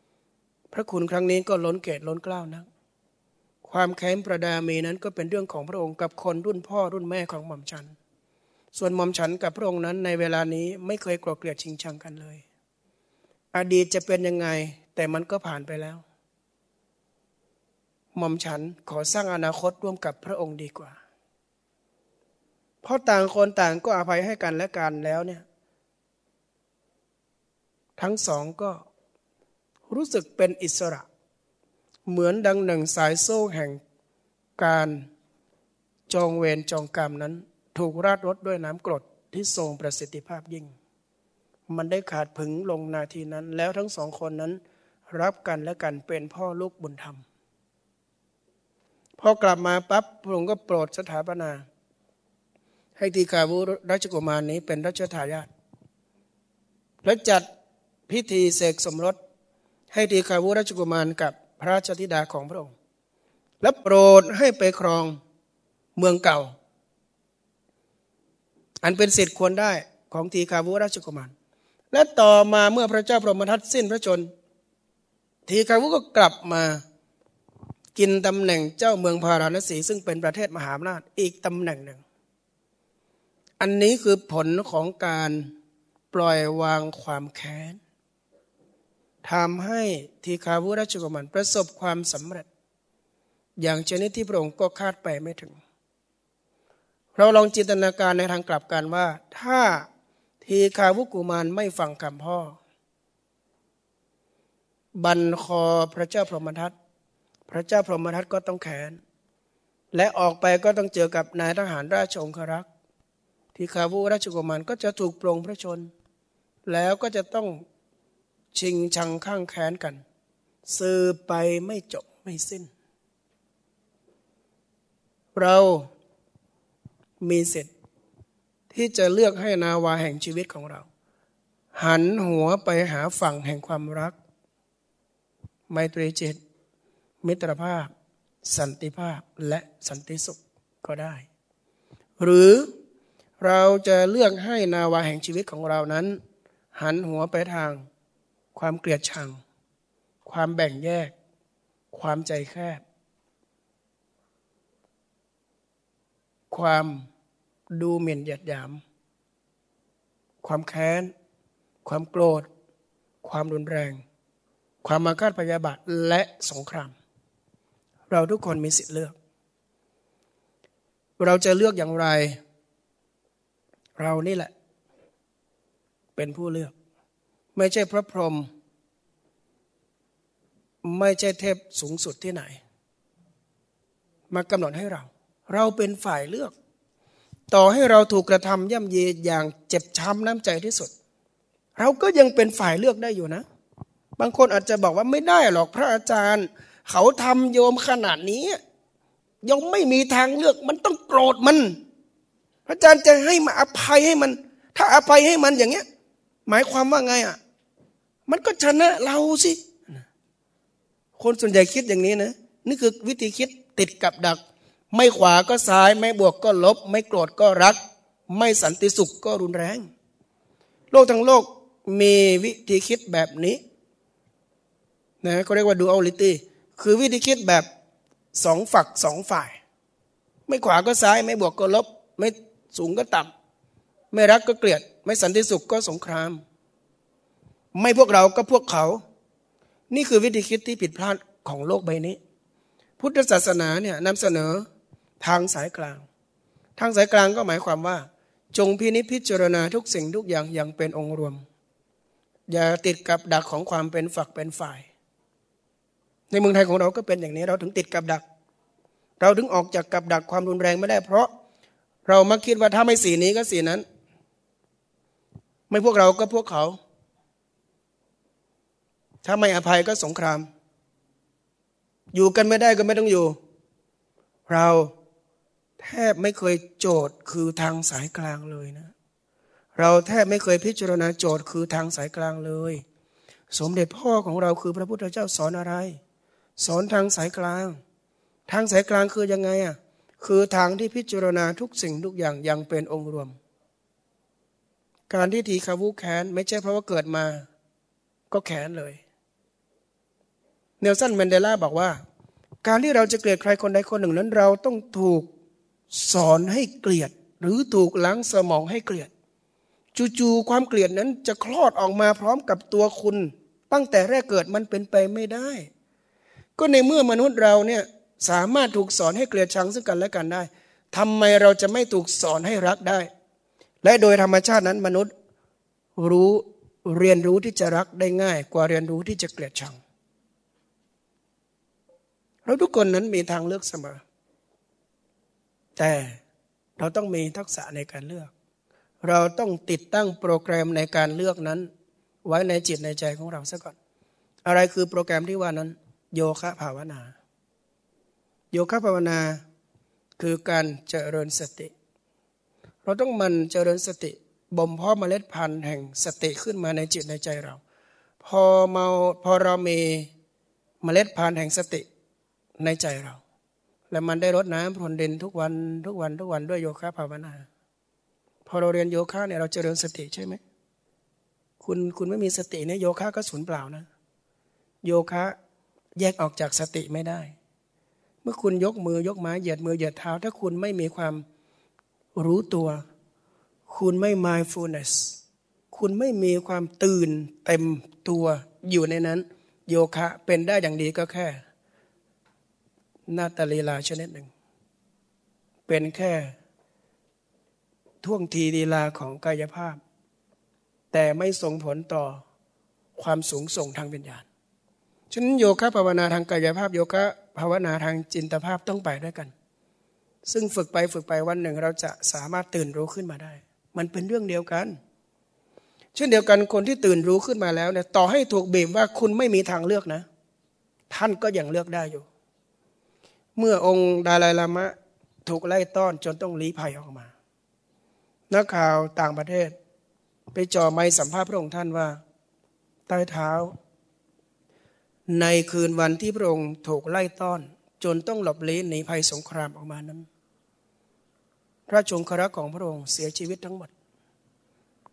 ๆ พระคุณครั้งนี้ก็ล้นเกตล้นกล้าวนักความแค้นประดามีนั้นก็เป็นเรื่องของพระองค์กับคนรุ่นพ่อรุ่นแม่ของหม่อมฉัน ส่วนหม่อมฉันกับพระองค์นั้นในเวลานี้ไม่เคยโกลัวเกลียดชิงชังกันเลย อดีตจะเป็นยังไง แต่มันก็ผ่านไปแล้ว หม่อมฉันขอสร้างอนาคตร่วมกับพระองค์ดีกว่า เพราะต่างคนต่างก็อภัยให้กันและกันแล้วเนี่ย ทั้งสองก็รู้สึกเป็นอิสระ เหมือนดังหนึ่งสายโซ่แห่งการจองเวรจองกรรมนั้น ถูกราดรถด้วยน้ำกรดที่ทรงประสิทธิภาพยิ่ง มันได้ขาดผึงลงนาทีนั้น แล้วทั้งสองคนนั้น รับกันและกันเป็นพ่อลูกบุญธรรม พอกลับมาปั๊บพระองค์ก็โปรดสถาปนา ให้ทีคาวุรัชกุมารนี้เป็นรัชทายาทและจัดพิธีเสกสมรส ให้ทีคาวุรัชกุมารกับพระราชธิดาของพระองค์ และโปรดให้ไปครองเมืองเก่า อันเป็นสิทธิ์ควรได้ของทีคาวุราชกุมาร และต่อมาเมื่อพระเจ้าพรหมทัตสิ้นพระชน ทีคาวุก็กลับมากินตำแหน่งเจ้าเมืองพาราณสีซึ่งเป็นประเทศมหาอำนาจอีกตำแหน่งหนึ่ง อันนี้คือผลของการปล่อยวางความแค้นทำให้ทีคาวุราชกุมารประสบความสำเร็จ อย่างชนิดที่พระองค์ก็คาดไปไม่ถึง เราลองจินตนาการในทางกลับกันว่า ถ้าทีคาวุกุมารไม่ฟังคำพ่อ บันคอพระเจ้าพรหมทัตพระเจ้าพรหมทัตก็ต้องแขน และออกไปก็ต้องเจอกับนายทหารราชองครักษ ทีคาวุราชกุมารก็จะถูกปรงพระชน แล้วก็จะต้องชิงชังข้างแขนกัน สืบไปไม่จบไม่สิ้น เรามีสิทธิ์ที่จะเลือกให้นาวาแห่งชีวิตของเรา หันหัวไปหาฝั่งแห่งความรัก ไมตรีจิต มิตรภาพ สันติภาพและสันติสุขก็ได้ หรือ เราจะเลือกให้นาวาแห่งชีวิตของเรานั้น หันหัวไปทาง ความเกลียดชัง ความแบ่งแยก ความใจแคบ ความดูหมิ่นหยัดหยาม ความแค้น ความโกรธ ความรุนแรง ความมาคาดพยาบาทและสงคราม เราทุกคนมีสิทธิ์เลือก เราจะเลือกอย่างไร เรานี่แหละ เป็นผู้เลือก ไม่ใช่พระพรหมไม่ใช่เทพสูงสุดที่ไหน มากำหนดให้เรา เราเป็นฝ่ายเลือก ต่อให้เราถูกกระทำย่ำเยอย่างเจ็บช้ำน้ำใจที่สุด เราก็ยังเป็นฝ่ายเลือกได้อยู่นะ บางคนอาจจะบอกว่าไม่ได้หรอกพระอาจารย์ เขาทำโยมขนาดนี้ยังไม่มีทางเลือกมันต้องโกรธมัน อาจารย์จะให้มาอภัยให้มัน ถ้าอภัยให้มันอย่างเงี้ย หมายความว่าไงอะ มันก็ชนะเราสิคนส่วนใหญ่คิดอย่างนี้นะนี่คือวิธีคิดติดกับดัก ไม่ขวาก็ซ้าย ไม่บวกก็ลบ ไม่โกรธก็รัก ไม่สันติสุขก็รุนแรง โลกทั้งโลกมีวิธีคิดแบบนี้นะเขาเรียกว่าดูอัลลิตี้คือวิธีคิดแบบสองฝักสองฝ่าย ไม่ขวาก็ซ้าย ไม่บวกก็ลบ ไม่ สูงก็ต่ำไม่รักก็เกลียด ไม่สันติสุขก็สงคราม ไม่พวกเราก็พวกเขา นี่คือวิธีคิดที่ผิดพลาดของโลกใบนี้ พุทธศาสนาเนี่ยนำเสนอทางสายกลาง ทางสายกลางก็หมายความว่า จงพินิจพิจารณาทุกสิ่งทุกอย่างอย่างเป็นองค์รวม อย่าติดกับดักของความเป็นฝักเป็นฝ่าย ในเมืองไทยของเราก็เป็นอย่างนี้เราถึงติดกับดัก เราถึงออกจากกับดักความรุนแรงไม่ได้เพราะ เรามาคิดว่าถ้าไม่สีนี้ก็สีนั้น ไม่พวกเราก็พวกเขา ถ้าไม่อภัยก็สงคราม อยู่กันไม่ได้ก็ไม่ต้องอยู่ เราแทบไม่เคยโจทย์คือทางสายกลางเลยนะ เราแทบไม่เคยพิจารณาโจทย์คือทางสายกลางเลย สมเด็จพ่อของเราคือพระพุทธเจ้าสอนอะไร สอนทางสายกลาง ทางสายกลางคือยังไงอะ คือทางที่พิจารณาทุกสิ่งทุกอย่างย่างเป็นองค์รวม การที่ทีคาวุแค้นไม่ใช่เพราะว่าเกิดมา ก็แค้นเลย เนลสันแมนเดลาบอกว่า การที่เราจะเกลียดใครคนใดคนหนึ่งนั้น เราต้องถูกสอนให้เกลียด หรือถูกล้างสมองให้เกลียด จู่ๆความเกลียดนั้นจะคลอดออกมาพร้อมกับตัวคุณ ตั้งแต่แรกเกิดมันเป็นไปไม่ได้ ก็ในเมื่อมนุษย์เราเนี่ย สามารถถูกสอนให้เกลียดชังซึ่งกันและกันได้ทำไมเราจะไม่ถูกสอนให้รักได้ และโดยธรรมชาตินั้นมนุษย์รู้เรียนรู้ที่จะรักได้ง่าย กว่าเรียนรู้ที่จะเกลียดชัง เราทุกคนนั้นมีทางเลือกเสมอ แต่เราต้องมีทักษะในการเลือก เราต้องติดตั้งโปรแกรมในการเลือกนั้น ไว้ในจิตในใจของเราซะก่อน อะไรคือโปรแกรมที่ว่านั้น โยคะภาวนา โยคะภาวนาคือการเจริญสติ เราต้องมันเจริญสติบ่มเพาะเมล็ดพันธุ์แห่งสติขึ้นมาในจิตในใจเรา พอเมาพอเรามีเมล็ดพันธุ์แห่งสติในใจเรา และมันได้รดน้ำพรวนดินทุกวันทุกวันทุกวันด้วยโยคะภาวนา พอเราเรียนโยคะเนี่ยเราเจริญสติใช่ไหมคุณคุณไม่มีสติเนี่ยโยคะก็สูญเปล่านะ โยคะแยกออกจากสติไม่ได้ มื่อคุณยกมือยกไม้เหยียดมือเหยียดเท้า ถ้าคุณไม่มีความรู้ตัว คุณไม่ mindfulness คุณไม่มีความตื่นเต็มตัวอยู่ในนั้น โยคะเป็นได้อย่างดีก็แค่นาตาลีลาชนิดหนึ่ง เป็นแค่ท่วงทีลีลาของกายภาพ แต่ไม่ส่งผลต่อความสูงส่งทางวิญญาณฉะนั้นโยคะภาวนาทางกายภาพโยคะ ภาวนาทางจินตภาพต้องไปด้วยกัน ซึ่งฝึกไปฝึกไปวันหนึ่งเราจะสามารถตื่นรู้ขึ้นมาได้ มันเป็นเรื่องเดียวกัน เช่นเดียวกันคนที่ตื่นรู้ขึ้นมาแล้วเนี่ยต่อให้ถูกบีบว่าคุณไม่มีทางเลือกนะ ท่านก็ยังเลือกได้อยู่ เมื่อองค์ดาลายลามะถูกไล่ต้อนจนต้องลี้ภัยออกมา นักข่าวต่างประเทศ ไปจ่อไม้สัมภาษณ์พระองค์ท่านว่าใต้เท้า ในคืนวันที่พระองค์ถูกไล่ต้อน จนต้องหลบลี้หนีภัยสงครามออกมานั้น พระชงครักของพระองค์เสียชีวิตทั้งหมด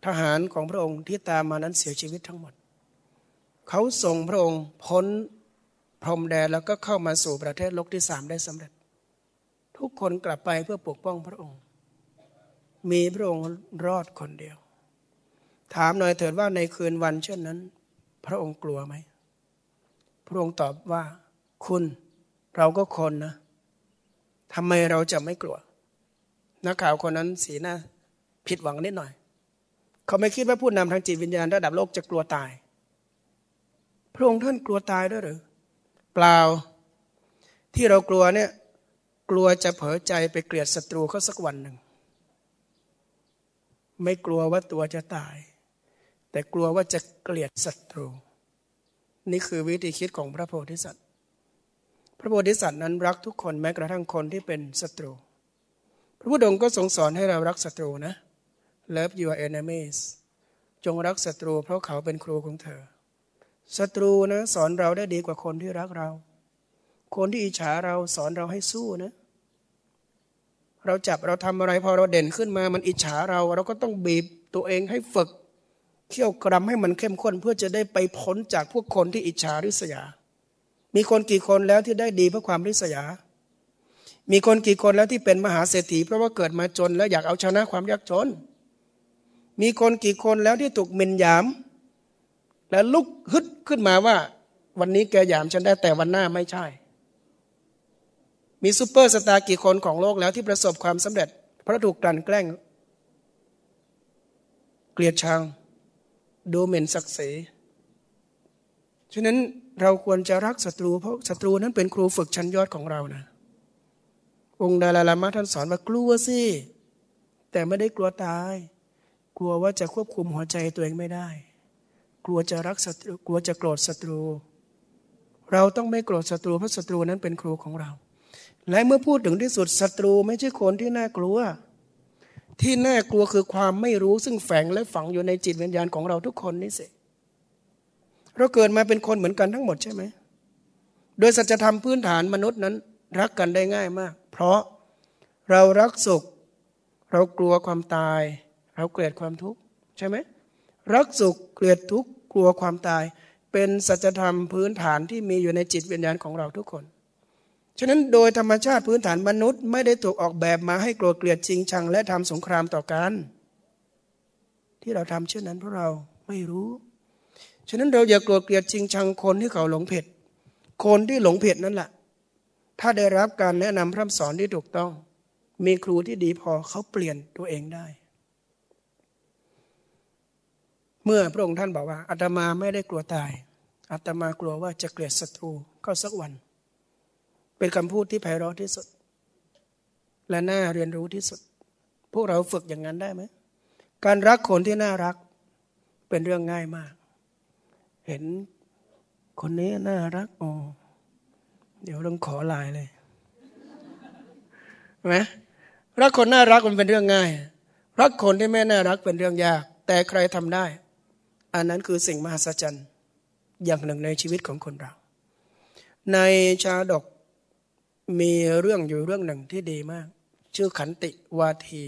ทหารของพระองค์ที่ตามมานั้นเสียชีวิตทั้งหมด เขาส่งพระองค์พ้นพรมแดนแล้วก็เข้ามาสู่ประเทศโลกที่สามได้สำเร็จ ทุกคนกลับไปเพื่อปกป้องพระองค์ มีพระองค์รอดคนเดียว ถามหน่อยเถิดว่าในคืนวันเช่นนั้น พระองค์กลัวไหม พระองค์ตอบว่า คุณเราก็คนนะทำไมเราจะไม่กลัว นักข่าวคนนั้นสีหน้าผิดหวังนิดหน่อย เขาไม่คิดว่าผู้นำทางจิตวิญญาณระดับโลกจะกลัวตาย พระองค์ท่านกลัวตายด้วยหรือเปล่าที่เรากลัวเนี่ยกลัวจะเผลอใจไปเกลียดศัตรูเขาสักวันหนึ่ง ไม่กลัวว่าตัวจะตาย แต่กลัวว่าจะเกลียดศัตรู นี่คือวิธีคิดของพระโพธิสัตว์ พระโพธิสัตว์นั้นรักทุกคนแม้กระทั่งคนที่เป็นศัตรู พระพุทธองค์ก็ทรงสอนให้เรารักศัตรูนะ Love your enemies จงรักศัตรูเพราะเขาเป็นครูของเธอ ศัตรูนะสอนเราได้ดีกว่าคนที่รักเรา คนที่อิจฉาเราสอนเราให้สู้นะ เราจับเราทำอะไรพอเราเด่นขึ้นมามันอิจฉาเรา เราก็ต้องบีบตัวเองให้ฝึก เขี่ยวกรำให้มันเข้มข้นเพื่อจะได้ไปพ้นจากพวกคนที่อิจฉาริษยา มีคนกี่คนแล้วที่ได้ดีเพราะความริษยา มีคนกี่คนแล้วที่เป็นมหาเศรษฐีเพราะว่าเกิดมาจน แล้วอยากเอาชนะความยากจน มีคนกี่คนแล้วที่ถูกหมิ่นหยาม แล้วลุกฮึดขึ้นมาว่า วันนี้แกหยามฉันได้แต่วันหน้าไม่ใช่ มีซูเปอร์สตาร์กี่คนของโลกแล้วที่ประสบความสำเร็จเพราะถูกกลั่นแกล้ง เกลียดชัง ดูหมิ่นศักดิ์ศรีฉะนั้นเราควรจะรักศัตรูเพราะศัตรูนั้นเป็นครูฝึกชั้นยอดของเรานะองค์ดาลาลามะท่านสอนว่ากลัวสิแต่ไม่ได้กลัวตาย กลัวว่าจะควบคุมหัวใจตัวเองไม่ได้ กลัวจะรักศัตรูกลัวจะโกรธศัตรู เราต้องไม่โกรธศัตรูเพราะศัตรูนั้นเป็นครูของเรา และเมื่อพูดถึงที่สุดศัตรูไม่ใช่คนที่น่ากลัว ที่น่ากลัวคือความไม่รู้ซึ่งแฝงและฝังอยู่ในจิตวิญญาณของเราทุกคนนี่สิเราเกิดมาเป็นคนเหมือนกันทั้งหมดใช่ไหมโดยสัจธรรมพื้นฐานมนุษย์นั้น รักกันได้ง่ายมาก เพราะเรารักสุข เรากลัวความตาย เราเกลียดความทุกข์ใช่ไหมรักสุขเกลียดทุกข์กลัวความตาย เป็นสัจธรรมพื้นฐานที่มีอยู่ในจิตวิญญาณของเราทุกคน ฉะนั้นโดยธรรมชาติพื้นฐานมนุษย์ ไม่ได้ถูกออกแบบมาให้โกรธเกลียดจริงชัง และทำสงครามต่อกัน ที่เราทำเช่นนั้นเพราะเราไม่รู้ ฉะนั้นเราอย่าโกรธเกลียดจริงชังคนที่เขาหลงผิดคนที่หลงผิดนั่นแหละถ้าได้รับการแนะนำพร่ำสอนที่ถูกต้อง มีครูที่ดีพอเขาเปลี่ยนตัวเองได้ เมื่อพระองค์ท่านบอกว่าอาตมาไม่ได้กลัวตายอาตมากลัวว่าจะเกลียดศัตรูก็สักวัน เป็นคำพูดที่ไพเราะที่สุด และน่าเรียนรู้ที่สุด พวกเราฝึกอย่างนั้นได้ไหมการรักคนที่น่ารักเป็นเรื่องง่ายมาก เห็นคนนี้น่ารักอ๋อเดี๋ยวต้องขอลายเลยไหมรักคนน่ารักมันเป็นเรื่องง่าย รักคนที่ไม่น่ารักเป็นเรื่องยาก แต่ใครทำได้ อันนั้นคือสิ่งมหัศจรรย์อย่างหนึ่งในชีวิตของคนเรา ในชาดก มีเรื่องอยู่เรื่องหนึ่งที่ดีมาก ชื่อขันติวาที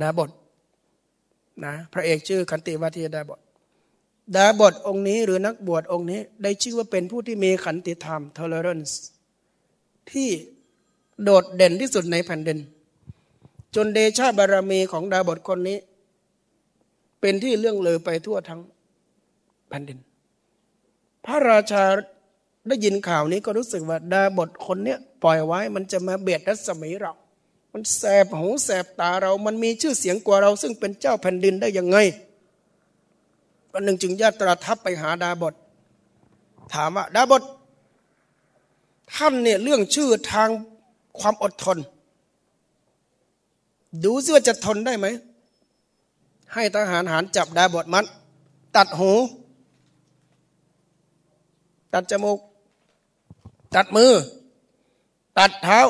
ดาบทนะพระเอกชื่อขันติวาทีดาบทดาบทองค์นี้หรือนักบวชองค์นี้ ได้ชื่อว่าเป็นผู้ที่มีขันติธรรม tolerance ที่โดดเด่นที่สุดในแผ่นดิน จนเดชาบารมีของดาบทคนนี้ เป็นที่เรื่องเลยไปทั่วทั้งแผ่นดิน พระราชา ได้ยินข่าวนี้ก็รู้สึกว่าดาบทคนเนี้ยปล่อยไว้มันจะมาเบียดรัศมีเรา มันแสบหูแสบตาเรา มันมีชื่อเสียงกว่าเรา ซึ่งเป็นเจ้าแผ่นดินได้ยังไงวันหนึ่งจึงญาตราทัพไปหาดาบท ถามว่าดาบท ท่านเนี่ยเรื่องชื่อทางความอดทน ดูซิว่าจะทนได้ไหม ให้ทหารหารจับดาบทมัด ตัดหู ตัดจมูก ตัดมือ ตัดเท้า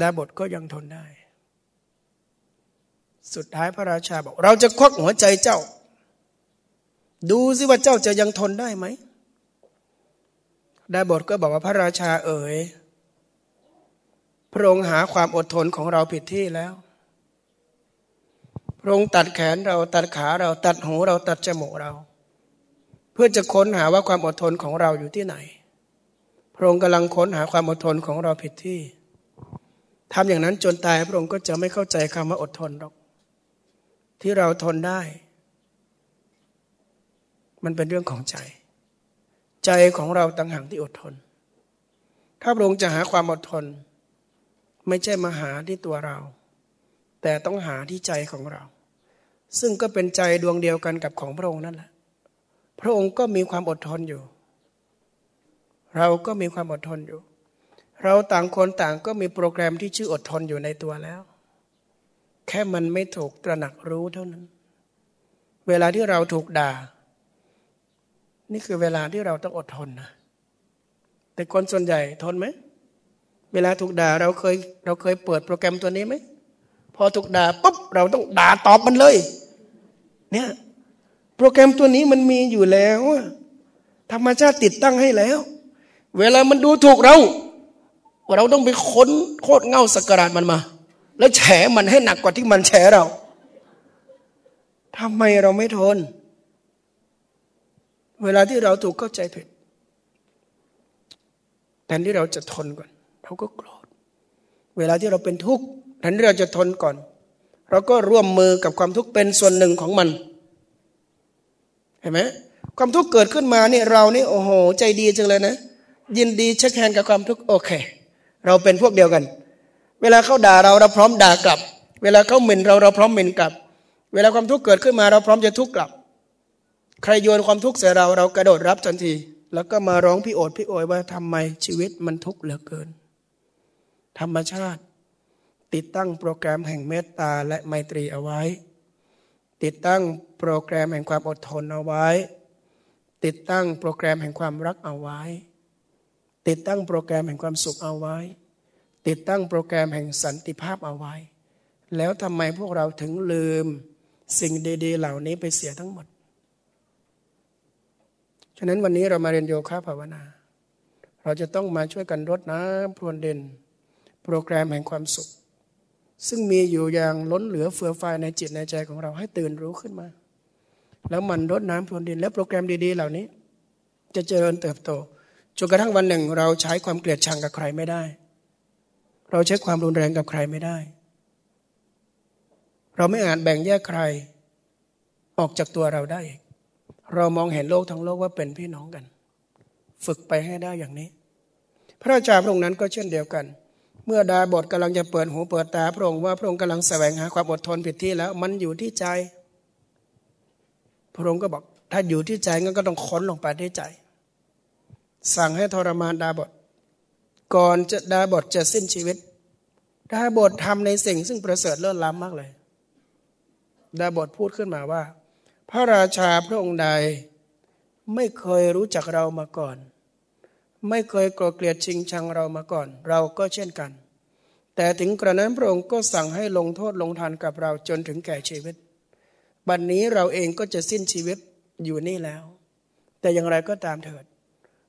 ดาบทก็ยังทนได้ สุดท้ายพระราชาบอก เราจะควักหัวใจเจ้า ดูสิว่าเจ้าจะยังทนได้ไหมดาบทก็บอกว่าพระราชาเอ๋ยพระองค์หาความอดทนของเราผิดที่แล้วพระองค์ตัดแขนเราตัดขาเราตัดหูเราตัดจมูกเรา พื่อจะค้นหาว่าความอดทนของเราอยู่ที่ไหน พระองค์กำลังค้นหาความอดทนของเราผิดที่ทำอย่างนั้นจนตายพระองค์ก็จะไม่เข้าใจคำว่าอดทนหรอก ที่เราทนได้ มันเป็นเรื่องของใจ ใจของเราต่างหากที่อดทน ถ้าพระองค์จะหาความอดทน ไม่ใช่มาหาที่ตัวเรา แต่ต้องหาที่ใจของเรา ซึ่งก็เป็นใจดวงเดียวกันกับของพระองค์นั่นแหละ พระองค์ก็มีความอดทนอยู่ เราก็มีความอดทนอยู่ เราต่างคนต่างก็มีโปรแกรมที่ชื่ออดทนอยู่ในตัวแล้ว แค่มันไม่ถูกตระหนักรู้เท่านั้น เวลาที่เราถูกด่า นี่คือเวลาที่เราต้องอดทนนะ แต่คนส่วนใหญ่ทนไหม เวลาถูกด่าเราเคยเราเคยเปิดโปรแกรมตัวนี้ไหม พอถูกด่าปุ๊บเราต้องด่าตอบมันเลย เนี่ย โปรแกรมตัวนี้มันมีอยู่แล้ว ธรรมชาติติดตั้งให้แล้ว เวลามันดูถูกเรา เราต้องไปค้นโคตรเง่าสกราดมันมา แล้วแฉมันให้หนักกว่าที่มันแฉเราทำไมเราไม่ทน เวลาที่เราถูกเข้าใจผิดแทนที่เราจะทนก่อน เราก็โกรธ เวลาที่เราเป็นทุกข์แทนที่เราจะทนก่อน เราก็ร่วมมือกับความทุกข์เป็นส่วนหนึ่งของมัน เห็นไหมความทุกข์เกิดขึ้นมาเนี่ยเรานี่โอ้โห ใจดีจังเลยนะ ยินดีเช็คแฮนกับความทุกข์โอเค เราเป็นพวกเดียวกัน เวลาเขาด่าเราเราพร้อมด่ากลับ เวลาเขาหมิ่นเราเราพร้อมหมิ่นกลับ เวลาความทุกข์เกิดขึ้นมาเราพร้อมจะทุกข์กลับ ใครโยนความทุกข์ใส่เราเรากระโดดรับทันที แล้วก็มาร้องพี่โอดพี่โอยว่าทำไมชีวิตมันทุกข์เหลือเกิน ธรรมชาติ ติดตั้งโปรแกรมแห่งเมตตาและไมตรีเอาไว้ ติดตั้งโปรแกรมแห่งความอดทนเอาไว้ ติดตั้งโปรแกรมแห่งความรักเอาไว้ ติดตั้งโปรแกรมแห่งความสุขเอาไว้ ติดตั้งโปรแกรมแห่งสันติภาพเอาไว้ แล้วทำไมพวกเราถึงลืมสิ่งดีๆเหล่านี้ไปเสียทั้งหมด ฉะนั้นวันนี้เรามาเรียนโยคะภาวนา เราจะต้องมาช่วยกันรดน้ำพรวนเด่นโปรแกรมแห่งความสุข ซึ่งมีอยู่อย่างล้นเหลือเฟือไฟในจิตในใจของเราให้ตื่นรู้ขึ้นมา แล้วมันรดน้ำพรวนดิน และโปรแกรมดีๆ เหล่านี้ จะเจริญเติบโตจนกระทั่งวันหนึ่ง เราใช้ความเกลียดชังกับใครไม่ได้ เราใช้ความรุนแรงกับใครไม่ได้ เราไม่อาจแบ่งแยกใคร ออกจากตัวเราได้ เรามองเห็นโลกทั้งโลกว่าเป็นพี่น้องกัน ฝึกไปให้ได้อย่างนี้ พระราชาพระองค์นั้นก็เช่นเดียวกัน เมื่อดาบทกำลังจะเปิดหูเปิดตา พระองค์ว่าพระองค์กำลังแสวงหาความอดทนผิดที่แล้ว มันอยู่ที่ใจ พระองค์ก็บอกถ้าอยู่ที่ใจงั้นก็ต้องค้นลงไปที่ใจ สั่งให้ทรมานดาบท ก่อนจะดาบทจะสิ้นชีวิต ดาบททำในสิ่งซึ่งประเสริฐเลิศล้ำมากเลย ดาบทพูดขึ้นมาว่า พระราชาพระองค์ใดไม่เคยรู้จักเรามาก่อน ไม่เคยโกรธเกลียดชิงชังเรามาก่อน เราก็เช่นกัน แต่ถึงกระนั้นพระองค์ก็สั่งให้ลงโทษลงทานกับเราจนถึงแก่ชีวิต บัดนนี้เราเองก็จะสิ้นชีวิตอยู่นี่แล้ว แต่อย่างไรก็ตามเถิด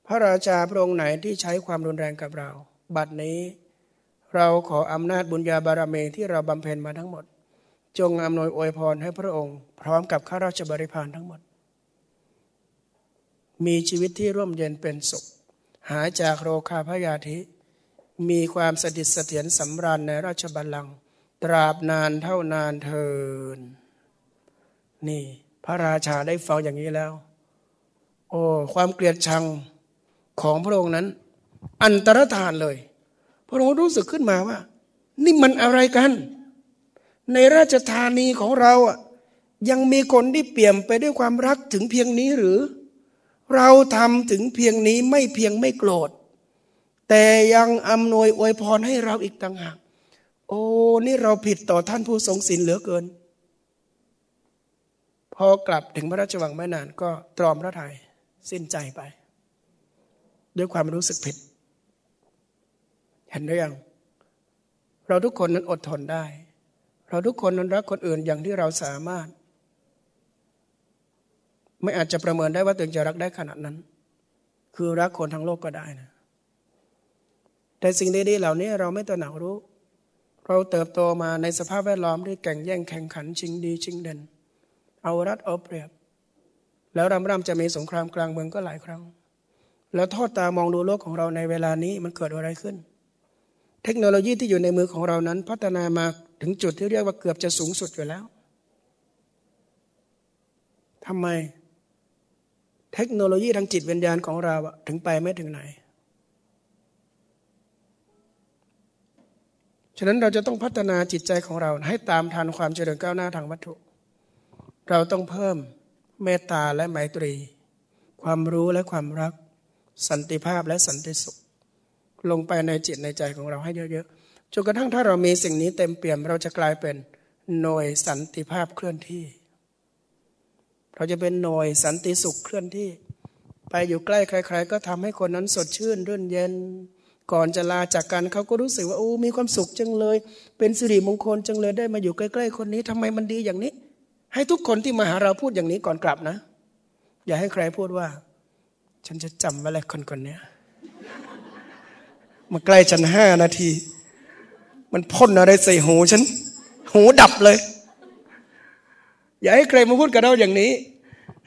พระราชาพระองค์ไหนที่ใช้ความรุนแรงกับเรา บัดนี้ เราขออำนาจบุญญาบารมีที่เราบำเพ็ญมาทั้งหมด จงอำนวยอวยพรให้พระองค์ พร้อมกับข้าราชบริพารทั้งหมด มีชีวิตที่ร่มเย็นเป็นสุข หายจากโรคาพยาธิ มีความสดิดเสถียรสำราญในราชบัลลังก์ตราบนานเท่านานเทิน นี่พระราชาได้ฟังอย่างนี้แล้ว โอ้ความเกลียดชังของพระองค์นั้น อันตรธานเลย พระองค์รู้สึกขึ้นมาว่า นี่มันอะไรกัน ในราชธานีของเราอะยังมีคนที่เปี่ยมไปด้วยความรักถึงเพียงนี้หรือ เราทำถึงเพียงนี้ไม่เพียงไม่โกรธ แต่ยังอำนวยอวยพรให้เราอีกต่างหาก โอ้ นี่เราผิดต่อท่านผู้ทรงศีลเหลือเกิน พอกลับถึงพระราชวังไม่นานก็ตรอมพระทยัยสิ้นใจไป ด้วยความรู้สึกผิด เห็นหรือยัง เราทุกคนนั้นอดทนได้ เราทุกคนนั้นรักคนอื่นอย่างที่เราสามารถ ไม่อาจจะประเมินได้ว่าตัวเองจะรักได้ขนาดนั้น คือรักคนทั้งโลกก็ได้นะ แต่สิ่งดีๆเหล่านี้เราไม่ตระหนักรู้ เราเติบโตมาในสภาพแวดล้อมที่แข่งแย่งแข่งขันชิงดีชิงเด่น เอารัดเอาเปรียบ แล้วรำรำจะมีสงครามกลางเมืองก็หลายครั้ง แล้วทอดตามองดูโลกของเราในเวลานี้มันเกิดอะไรขึ้น เทคโนโลยีที่อยู่ในมือของเรานั้น พัฒนามาถึงจุดที่เรียกว่าเกือบจะสูงสุดอยู่แล้วทำไม เทคโนโลยีทางจิตวิญญาณของเราถึงไปไม่ถึงไหน ฉะนั้นเราจะต้องพัฒนาจิตใจของเราให้ตามทันความเจริญก้าวหน้าทางวัตถุ เราต้องเพิ่มเมตตาและไมตรี ความรู้และความรัก สันติภาพและสันติสุข ลงไปในจิตในใจของเราให้เยอะๆจนกระทั่งถ้าเรามีสิ่งนี้เต็มเปี่ยมเราจะกลายเป็นหน่วยสันติภาพเคลื่อนที่ เราจะเป็นหน่วยสันติสุขเคลื่อนที่ ไปอยู่ใกล้ใคร ๆ ก็ทำให้คนนั้นสดชื่นรื่นเย็น ก่อนจะลาจากกันเขาก็รู้สึกว่าโอ้มีความสุขจังเลย เป็นสิริมงคลจังเลยได้มาอยู่ใกล้ๆคนนี้ทำไมมันดีอย่างนี้ ให้ทุกคนที่มาหาเราพูดอย่างนี้ก่อนกลับนะ อย่าให้ใครพูดว่า ฉันจะจำไว้เลยคนคนนี้มาใกล้ฉันห้านาที มันพ่นอะไรใส่หูฉัน หูดับเลย อย่าให้ใครมาพูดกับเราอย่างนี้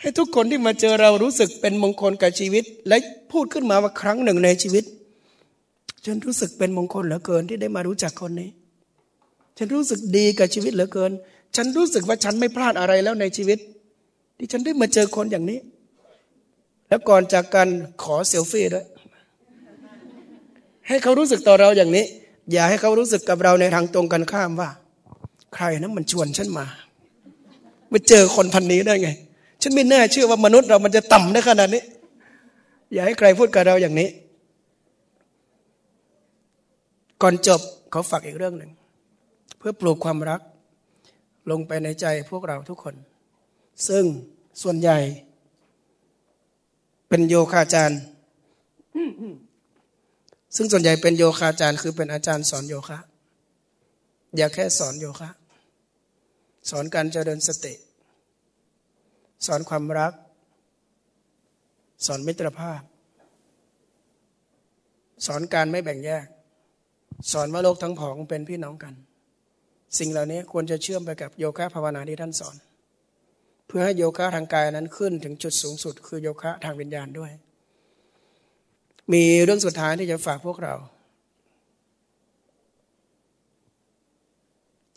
ให้ทุกคนที่มาเจอเรารู้สึกเป็นมงคลกับชีวิต และพูดขึ้นมาว่าครั้งหนึ่งในชีวิต ฉันรู้สึกเป็นมงคลเหลือเกินที่ได้มารู้จักคนนี้ ฉันรู้สึกดีกับชีวิตเหลือเกิน ฉันรู้สึกว่าฉันไม่พลาดอะไรแล้วในชีวิต ที่ฉันได้มาเจอคนอย่างนี้ แล้วก่อนจากกันขอเซลฟี่ด้วยให้เขารู้สึกต่อเราอย่างนี้ อย่าให้เขารู้สึกกับเราในทางตรงกันข้ามว่า ใครนะมันชวนฉันมามาเจอคนพันนี้ได้ไง ฉันไม่น่าเชื่อว่ามนุษย์เรามันจะต่ำได้ขนาดนี้ อย่าให้ใครพูดกับเราอย่างนี้ ก่อนจบเขาฝากอีกเรื่องหนึ่ง เพื่อปลูกความรัก ลงไปในใจพวกเราทุกคน ซึ่งส่วนใหญ่ เป็นโยคาจารย์ ซึ่งส่วนใหญ่เป็นโยคาจารย์ คือเป็นอาจารย์สอนโยคะ อย่าแค่สอนโยคะ สอนการเจริญสติ สอนความรัก สอนมิตรภาพ สอนการไม่แบ่งแยก สอนว่าโลกทั้งผองเป็นพี่น้องกัน สิ่งเหล่านี้ควรจะเชื่อมไปกับโยคะภาวนาที่ท่านสอน เพื่อให้โยคะทางกายนั้นขึ้นถึงจุดสูงสุด คือโยคะทางวิญญาณด้วย มีเรื่องสุดท้ายที่จะฝากพวกเรา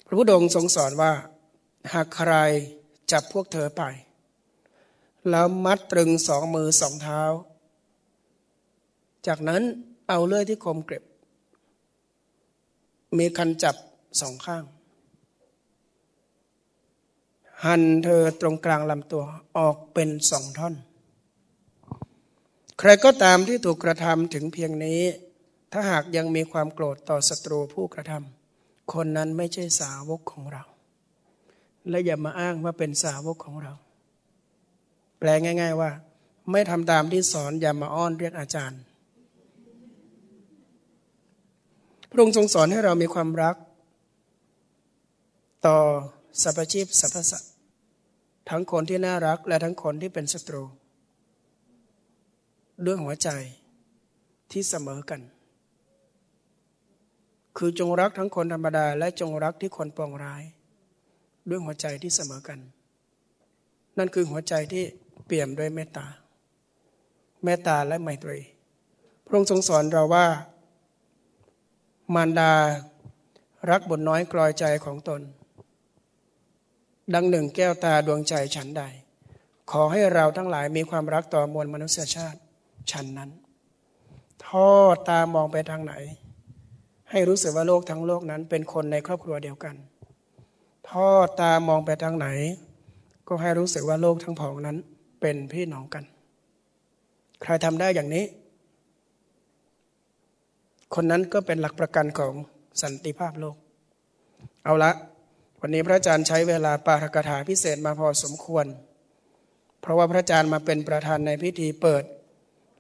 พระพุทธองค์ทรงสอนว่า หากใครจับพวกเธอไป แล้วมัดตรึงสองมือสองเท้า จากนั้นเอาเลื่อยที่คมเกร็บ มีคันจับสองข้าง หั่นเธอตรงกลางลำตัวออกเป็นสองท่อน ใครก็ตามที่ถูกกระทำถึงเพียงนี้ ถ้าหากยังมีความโกรธต่อศัตรูผู้กระทำคนนั้นไม่ใช่สาวกของเรา และอย่ามาอ้างว่าเป็นสาวกของเรา แปลง่าย ๆ ว่า ไม่ทำตามที่สอนอย่ามาอ้อนเรียกอาจารย์ พระองค์ทรงสอนให้เรามีความรัก ต่อสรรพชีพสรรพสัตว์ทั้งคนที่น่ารักและทั้งคนที่เป็นศัตรู ด้วยหัวใจที่เสมอกัน คือจงรักทั้งคนธรรมดา และจงรักที่คนปองร้าย ด้วยหัวใจที่เสมอกัน นั่นคือหัวใจที่ เปี่ยมด้วยเมตตา เมตตาและไมตรี พระองค์ทรงสอนเราว่า มารดารักบนน้อยกลอยใจของตน ดังหนึ่งแก้วตาดวงใจฉันใด ขอให้เราทั้งหลายมีความรักต่อมวลมนุษยชาติฉันนั้น ทอดตามองไปทางไหน ให้รู้สึกว่าโลกทั้งโลกนั้น เป็นคนในครอบครัวเดียวกัน ทอดตามองไปทางไหน ก็ให้รู้สึกว่าโลกทั้งผองนั้น เป็นพี่น้องกัน ใครทำได้อย่างนี้ คนนั้นก็เป็นหลักประกันของสันติภาพโลก เอาละ วันนี้พระอาจารย์ใช้เวลาปาฐกถาพิเศษมาพอสมควร เพราะว่าพระอาจารย์มาเป็นประธานในพิธีเปิด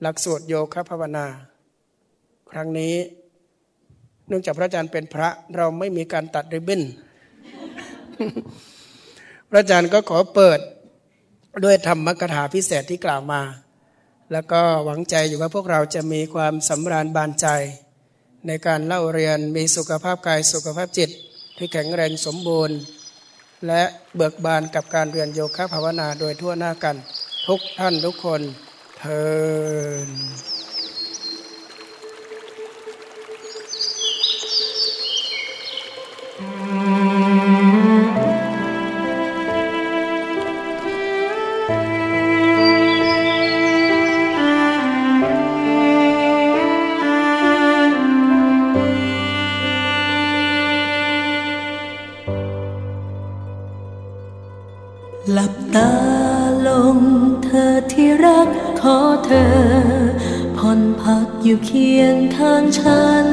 หลักสูตรโยคะภาวนา ครั้งนี้ เนื่องจากพระอาจารย์เป็นพระเราไม่มีการตัดริบบิ้นพระอาจารย์ก็ขอเปิด ด้วยธรรมกถาพิเศษที่กล่าวมา แล้วก็หวังใจอยู่ว่าพวกเราจะมีความสำราญบานใจ ในการเล่าเรียนมีสุขภาพกายสุขภาพจิต ที่แข็งแรงสมบูรณ์ และเบิกบานกับการเรียนโยคะภาวนาโดยทั่วหน้ากัน ทุกท่านทุกคนเทินห เคียงทางฉัน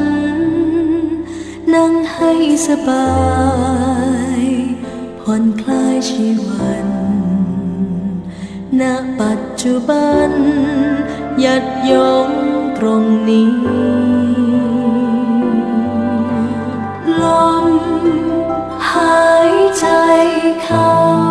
นั่งให้สบายผ่อนคลายชีวันณปัจจุบัน ยัดยงตรงนี้ ลมหายใจเข้า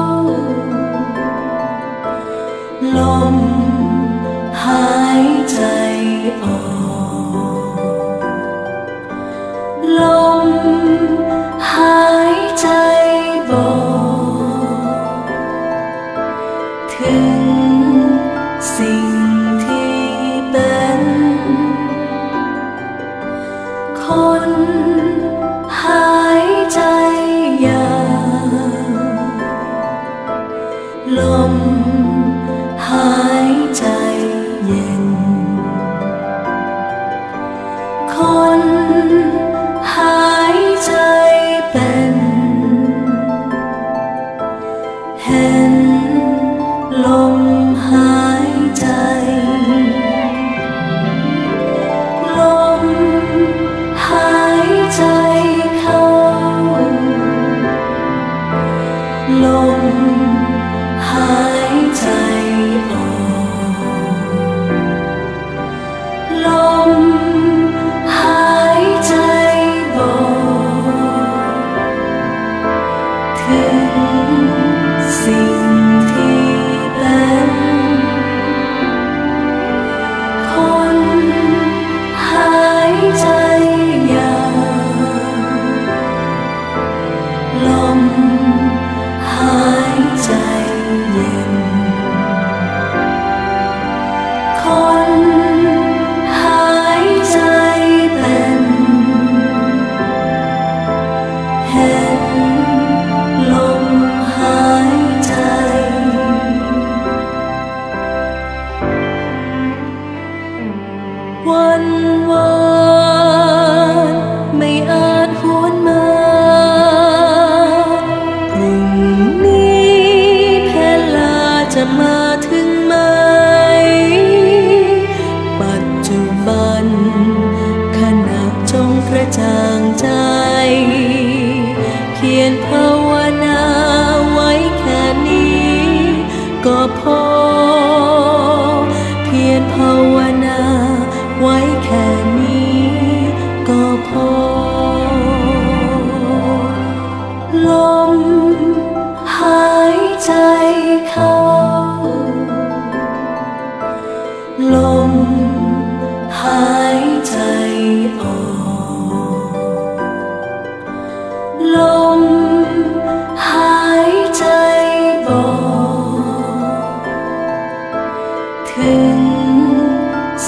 ถึง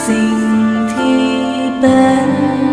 สิ่งที่เป็น